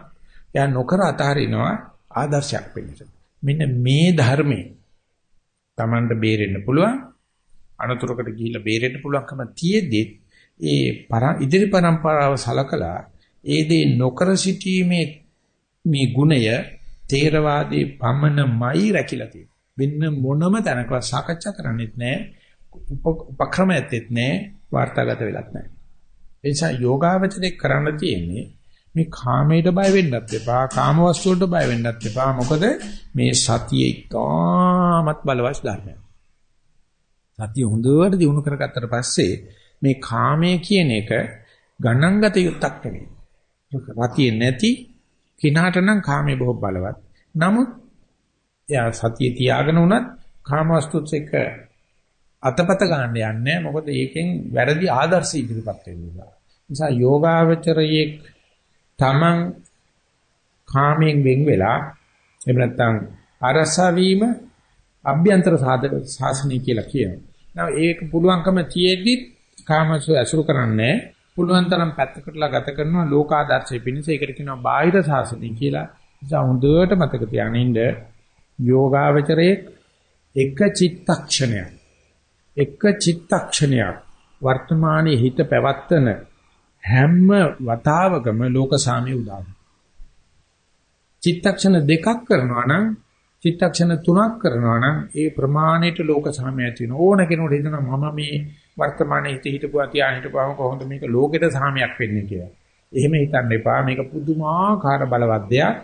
එයා නොකර අතහරිනවා ආදර්ශයක් වෙන්නට. මෙන්න මේ ධර්මයේ Tamanට බේරෙන්න පුළුවන්. අනතුරකට ගිහිල්ලා බේරෙන්න පුළුවන්කම තියෙද්දි ඒ ඉදිරි પરම්පරාව සලකලා ඒ දේ නොකර සිටීමේ මේ ගුණය තේරවාදී පමණමයි රැකිලා තියෙන්නේ. වෙන මොනම තැනකවත් සාකච්ඡා කරන්නේත් නැහැ. උපක්‍රමයේත් නැහැ. වාර්තාගත වෙලත් නැහැ. ඒ නිසා යෝගාවචරේ කරන්න තියෙන්නේ මේ කාමයට බය වෙන්නත් එපා, කාම වස්තු වලට බය වෙන්නත් එපා. මොකද මේ සතිය ඉතාමත් බලවත් ධර්මයක්. සතිය හොඳට දිනු කරගත්තට පස්සේ මේ කාමය කියන එක ගණන්ගත යුක්තක් නෙවෙයි. සතිය නැති කිනාට නම් කාමයේ බොහෝ බලවත්. නමුත් එයා සතිය තියාගෙන උනත් කාම වස්තුත් එක්ක අතපත ගන්න යන්නේ මොකද ඒකෙන් වැරදි ආදර්ශ ඉදිරිපත් වෙන නිසා. නිසා යෝගාවචරයේ තමන් කාමයෙන් වෙන් වෙලා එහෙම නැත්නම් අරසා වීම අභ්‍යන්තර සාධක ශාසනය කියලා කියනවා. now ඒක පුළුවන්කම තියෙද්දි කාමසු ඇසුරු කරන්නේ පුළුවන් තරම් පැත්තකටලා ගත කරනවා ලෝකාදර්ශය පිණිස. ඒකට කියනවා බාහිර ශාසනය කියලා. නිසා හොඳට මතක තියාගෙන ඉන්න යෝගාවචරයේ එක චිත්තක්ෂණයක්. එක චිත්තක්ෂණයක් වර්තමානයේ හිත පැවැත්තන හැම වතාවකම ලෝක සාමය උදා චිත්තක්ෂණ දෙකක් කරනවා නම් චිත්තක්ෂණ තුනක් කරනවා නම් ඒ ප්‍රමාණයට ලෝක සාමය ඇති වෙන ඕන කෙනෙකුට හිතනවා මම මේ වර්තමානයේ හිත හිටපුවා තියා හිටපුවාම කොහොමද මේක ලෝකෙට සාමයක් වෙන්නේ කියලා. එහෙම හිතන්න එපා මේක පුදුමාකාර බලවත් දෙයක්.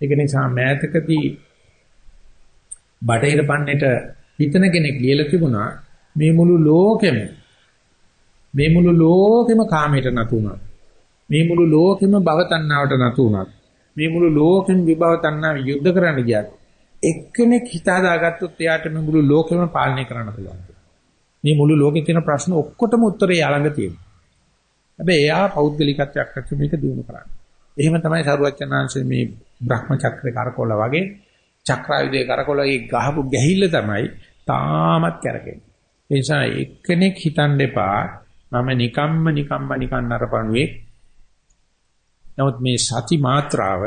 ඒක නිසා මෑතකදී බටහිර පන්නේට හිතන කෙනෙක් ලියලා තිබුණා මේ මුළු ලෝකෙම මේ මුළු ලෝකෙම කාමයට නතුණා. මේ මුළු ලෝකෙම භව තණ්හාවට නතුණා. මේ මුළු ලෝකෙම විභව තණ්හාව යුද්ධ කරන්න ගියත් එක්කෙනෙක් හිතාදාගත්තොත් එයාට මේ මුළු ලෝකෙම පාලනය කරන්න පුළුවන්. මේ මුළු ලෝකේ තියෙන ප්‍රශ්න ඔක්කොටම උත්තරේ යාළඟ තියෙනවා. හැබැයි එයා පෞද්ගලිකත්වයක් අත්තු මේක දිනු කරන්නේ. එහෙම තමයි සරුවචනාංශයේ මේ බ්‍රහ්ම චක්‍රේ කරකවලා වගේ චක්‍රායුධයේ කරකවලා ඒ ගහපු ගැහිල්ල තමයි තාමත් කරකෙන්නේ. ඒ නිසා එක්කෙනෙක් හිතන්න එපා මම නිකම්ම නිකම්ම නිකන් නරපණුවේ නමුත් මේ සති මාත්‍රාව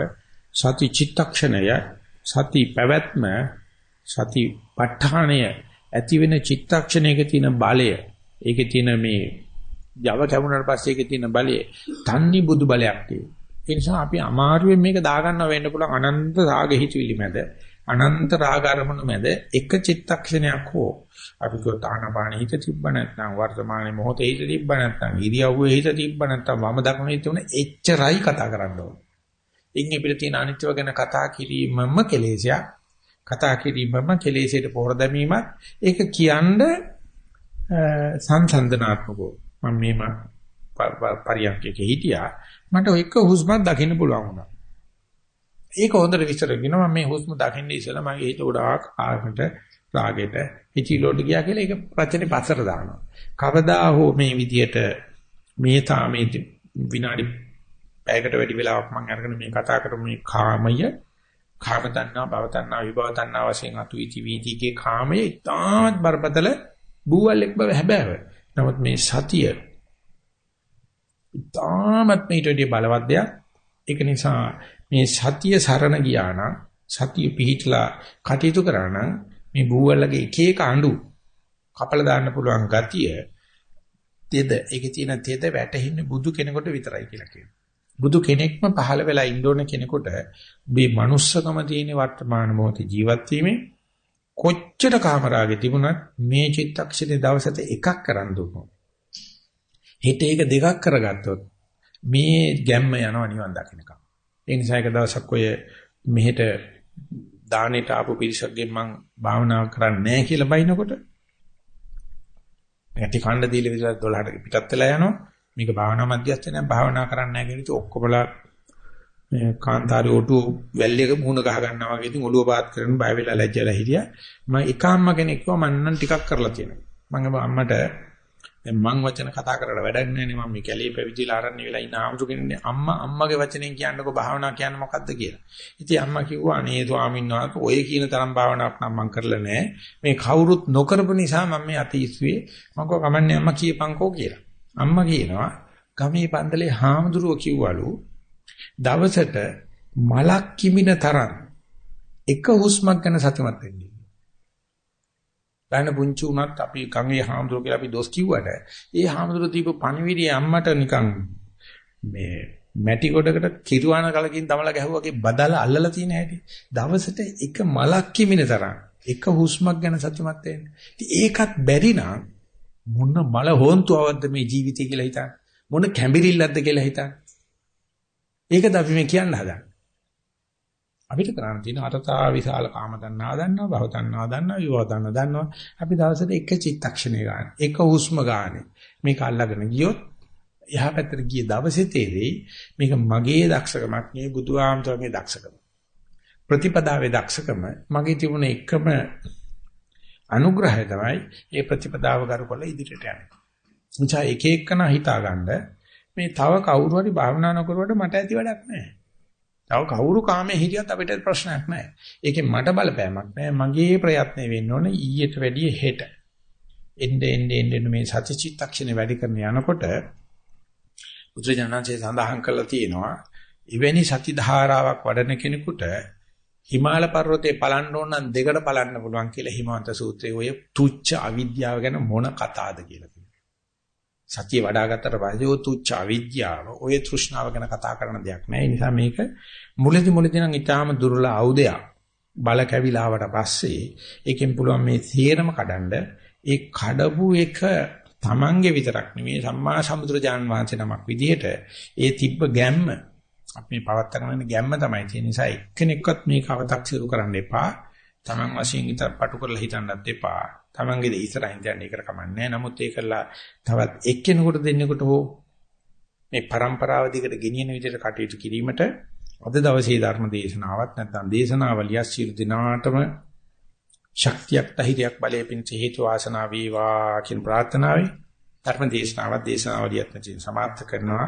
සති චිත්තක්ෂණය සති පැවැත්ම සති ප ဋ ාණය ඇති වෙන චිත්තක්ෂණයක තියෙන බලය ඒකේ තියෙන මේ Java කැමුණාට පස්සේ ඒකේ තියෙන බලය තන්නේ බුදු බලයක් තියෙනවා ඒ නිසා අපි අමාරුවෙන් මේක දාගන්නව වෙන්න පුළුවන් අනන්ත රාග හිතවිලි මැද අනන්ත රාග අරමුණු මැද එක චිත්තක්ෂණයක් හෝ අපි කිව්වොත් ආනපාන හිත තිබ්බ නැත්නම් වර්තමානයේ මොහොතේ හිත තිබ්බ නැත්නම් ඉරියව්වේ හිත තිබ්බ නැත්නම් වම දකුණ හිත උනේ එච්චරයි කතා කරන්න ඕනේ. ඉන්නේ පිට තියෙන අනිත්‍යව ගැන කතා කිරීමම කෙලෙසයක්. කතා කිරීමම කෙලෙසයට පොර දැමීමක්. ඒක කියන්නේ සංසන්දනාත්මකව. මම මේම පරියන්කේ හිටියා. මට එක හුස්මක් දකින්න පුළුවන් වුණා. ඒක හොඳට විස්තර කරනවා මම මේ හුස්ම දකින්න ඉස්සෙල්ලා මගේ හිත ගොඩාක් ආගමට රාගෙට හිචිලෝට ගියා කියලා ඒක ප්‍රචනේ පස්සට දානවා. කවදා හෝ මේ විදියට මේ තාමේ විනාඩි පැයකට වැඩි වෙලාවක් මම අරගෙන මේ කතා කරමු මේ කාමය කාම තණ්හා භව තණ්හා විභව තණ්හා වශයෙන් අතු ඉති වීතිගේ කාමය ඉතාමත් බරපතල බූවල්ෙක් බව හැබෑව. නමුත් මේ සතිය ඉතාමත් මේටදී බලවත් දෙයක්. ඒක නිසා මේ සතිය සරණ ගියා නම් සතිය පිහිටලා කටයුතු කරා නම් මේ බූවල්ලගේ එක එක අඬු කපලා දාන්න පුළුවන් ගතිය තෙද ඒකේ තියෙන තෙද වැටෙන්නේ බුදු කෙනෙකුට විතරයි කියලා කියනවා. බුදු කෙනෙක්ම පහළ වෙලා ඉන්න ඕන කෙනෙකුට මේ manussකම තියෙන වර්තමාන මොහොතේ ජීවත් වීමේ කොච්චර කාමරාගේ තිබුණත් මේ චිත්තක්ෂණේ දවසට එකක් කරන් දුන්නොත් හිත ඒක දෙකක් කරගත්තොත් මේ ගැම්ම යනවා නිවන් දකින්නකම්. ඒ නිසා එක දවසක් ඔය මෙහෙට දානෙට ආපු පිරිසක්ගෙන් මම භාවනා කරන්නේ නැහැ කියලා බයිනකොට ඇටි ඛණ්ඩ දීලා විතර 12ට පිටත් වෙලා යනවා. මේක භාවනා මධ්‍යස්ථානයක් භාවනා කරන්නේ නැහැ කියලා ඉතින් ඔක්කොමලා මේ කාන්තාරේ ඔටු වැල්ලේක මුහුණ ගහ ගන්නවා වගේ ඉතින් ඔළුව පාත් කරගෙන බය වෙලා ලැජ්ජලා හිටියා. මම එක අම්ම කෙනෙක් කිව්වා මම නම් ටිකක් කරලා තියෙනවා. මම අම්මට දැන් මං වචන කතා කරලා වැඩක් නැහැ නේ මම මේ කැලේ පැවිදිලා ආරන්නේ වෙලා ඉන්න ආමතු කෙනෙක් අම්මා අම්මගේ වචනෙන් කියන්නකෝ භාවනා කියන්නේ මොකද්ද කියලා. ඉතින් අම්මා කිව්වා අනේ ස්වාමීන් වහන්සේ ඔය කියන තරම් භාවනාවක් නම් මං කරලා නැහැ. මේ කවුරුත් නොකරපු නිසා මම මේ අතීස්ුවේ මම කව කමන්නේ අම්මා කියපන්කෝ කියලා. අම්මා කියනවා ගමේ පන්දලේ හාමුදුරුවෝ කිව්වලු දවසට මලක් කිමින තරම් එක හුස්මක් ගැන සතුටුමත් වෙන්නේ. ගන්න පුංචි උනත් අපි ගඟේ හාමුදුරුවෝ කියලා අපි දොස් කිව්වට ඒ හාමුදුරුවෝ දීපු පණිවිඩය අම්මට නිකන් මේ මැටි ගොඩකට කිරුවාන කලකින් තමලා ගැහුවාගේ බදලා අල්ලලා තියෙන හැටි දවසට එක මලක් කිමින තරම් එක හුස්මක් ගැන සතුටුමත් වෙන්න. ඒකත් බැරි නම් මොන මල හොන්තුවක්ද මේ ජීවිතය කියලා හිතන්න. මොන කැඹිරිල්ලක්ද කියලා හිතන්න. ඒකද අපි මේ කියන්න හදන්නේ. අපිට කරන්න තියෙන අරතා විශාල කාම දන්නා දන්නවා භව දන්නවා දන්නවා විව දන්නවා දන්නවා අපි දවසට එක චිත්තක්ෂණය ගන්න එක හුස්ම ගන්න මේක අල්ලගෙන ගියොත් එහා පැත්තට ගිය දවසේ තේරෙයි මේක මගේ දක්ෂකමක් නෙවෙයි බුදුආමතුන්ගේ දක්ෂකම ප්‍රතිපදාවේ දක්ෂකම මගේ තිබුණ එකම අනුග්‍රහය තමයි මේ ප්‍රතිපදාව කරුකොල ඉදිරියට යන්නේ. එනිසා එක එකන හිතාගන්න මේ තව කවුරු හරි භාවනා නොකරුවට මට ඇති වැඩක් නැහැ. තව කවුරු කාමයේ හිටියත් අපිට ප්‍රශ්නයක් නැහැ. ඒකෙන් මට බලපෑමක් නැහැ. මගේ ප්‍රයත්නේ වෙන්න ඕනේ ඊට වැඩිය හෙට. එnde ende ende මේ සති චිත්තක්ෂණේ වැඩි කරන යනකොට බුදුජානන්සේ සඳහන් කළා තියෙනවා ඉවැනි සති ධාරාවක් වඩන කෙනෙකුට හිමාල පර්වතේ පලන්න ඕන නම් දෙකට පලන්න පුළුවන් කියලා හිමවන්ත සූත්‍රයේ ඔය තුච්ච අවිද්‍යාව ගැන මොන කතාවද කියලා කියනවා. සතිය වඩා ගත්තට පස්සේ ඔය තුච්ච අවිද්‍යාව, ඔය තෘෂ්ණාව ගැන කතා කරන දෙයක් නෑ. ඒ නිසා මේක මුලදි මුලදි නම් ඊටාම දුර්වල ආයුධයක්. බල කැවිලාවට පස්සේ ඒකෙන් පුළුවන් මේ තේරම කඩන්ඩ ඒ කඩපු එක Tamange විතරක් නෙමෙයි සම්මා සම්බුදුරජාන් වහන්සේ නමක් විදිහට ඒ තිබ්බ ගැම්ම අපි පවත්තගෙන යන ගැම්ම තමයි තියෙන නිසා එක්කෙනෙක්වත් මේක අව탁සිරු කරන්න එපා. Taman වශයෙන් විතර පටු කරලා හිතන්නත් එපා. Tamanගේ ඉස්සරහින් දැන් ඒකට කමන්නේ නමුත් ඒකලා තවත් එක්කෙනෙකුට දෙන්නෙකුට හෝ මේ પરම්පරාව දිගට ගෙනියන විදිහට කටයුතු කිරීමට අද දවසේ ධර්ම දේශනාවත් නැත්නම් දේශනාවලිය සියලු දිනාටම ශක්තියක් ධෛර්යයක් බලයේ පිණිස හේතු ආසනාව වේවා කියන ප්‍රාර්ථනාවයි ධර්ම දේශනාවත් දේශනාවලියත් නැතිව සමාප්ත කරනවා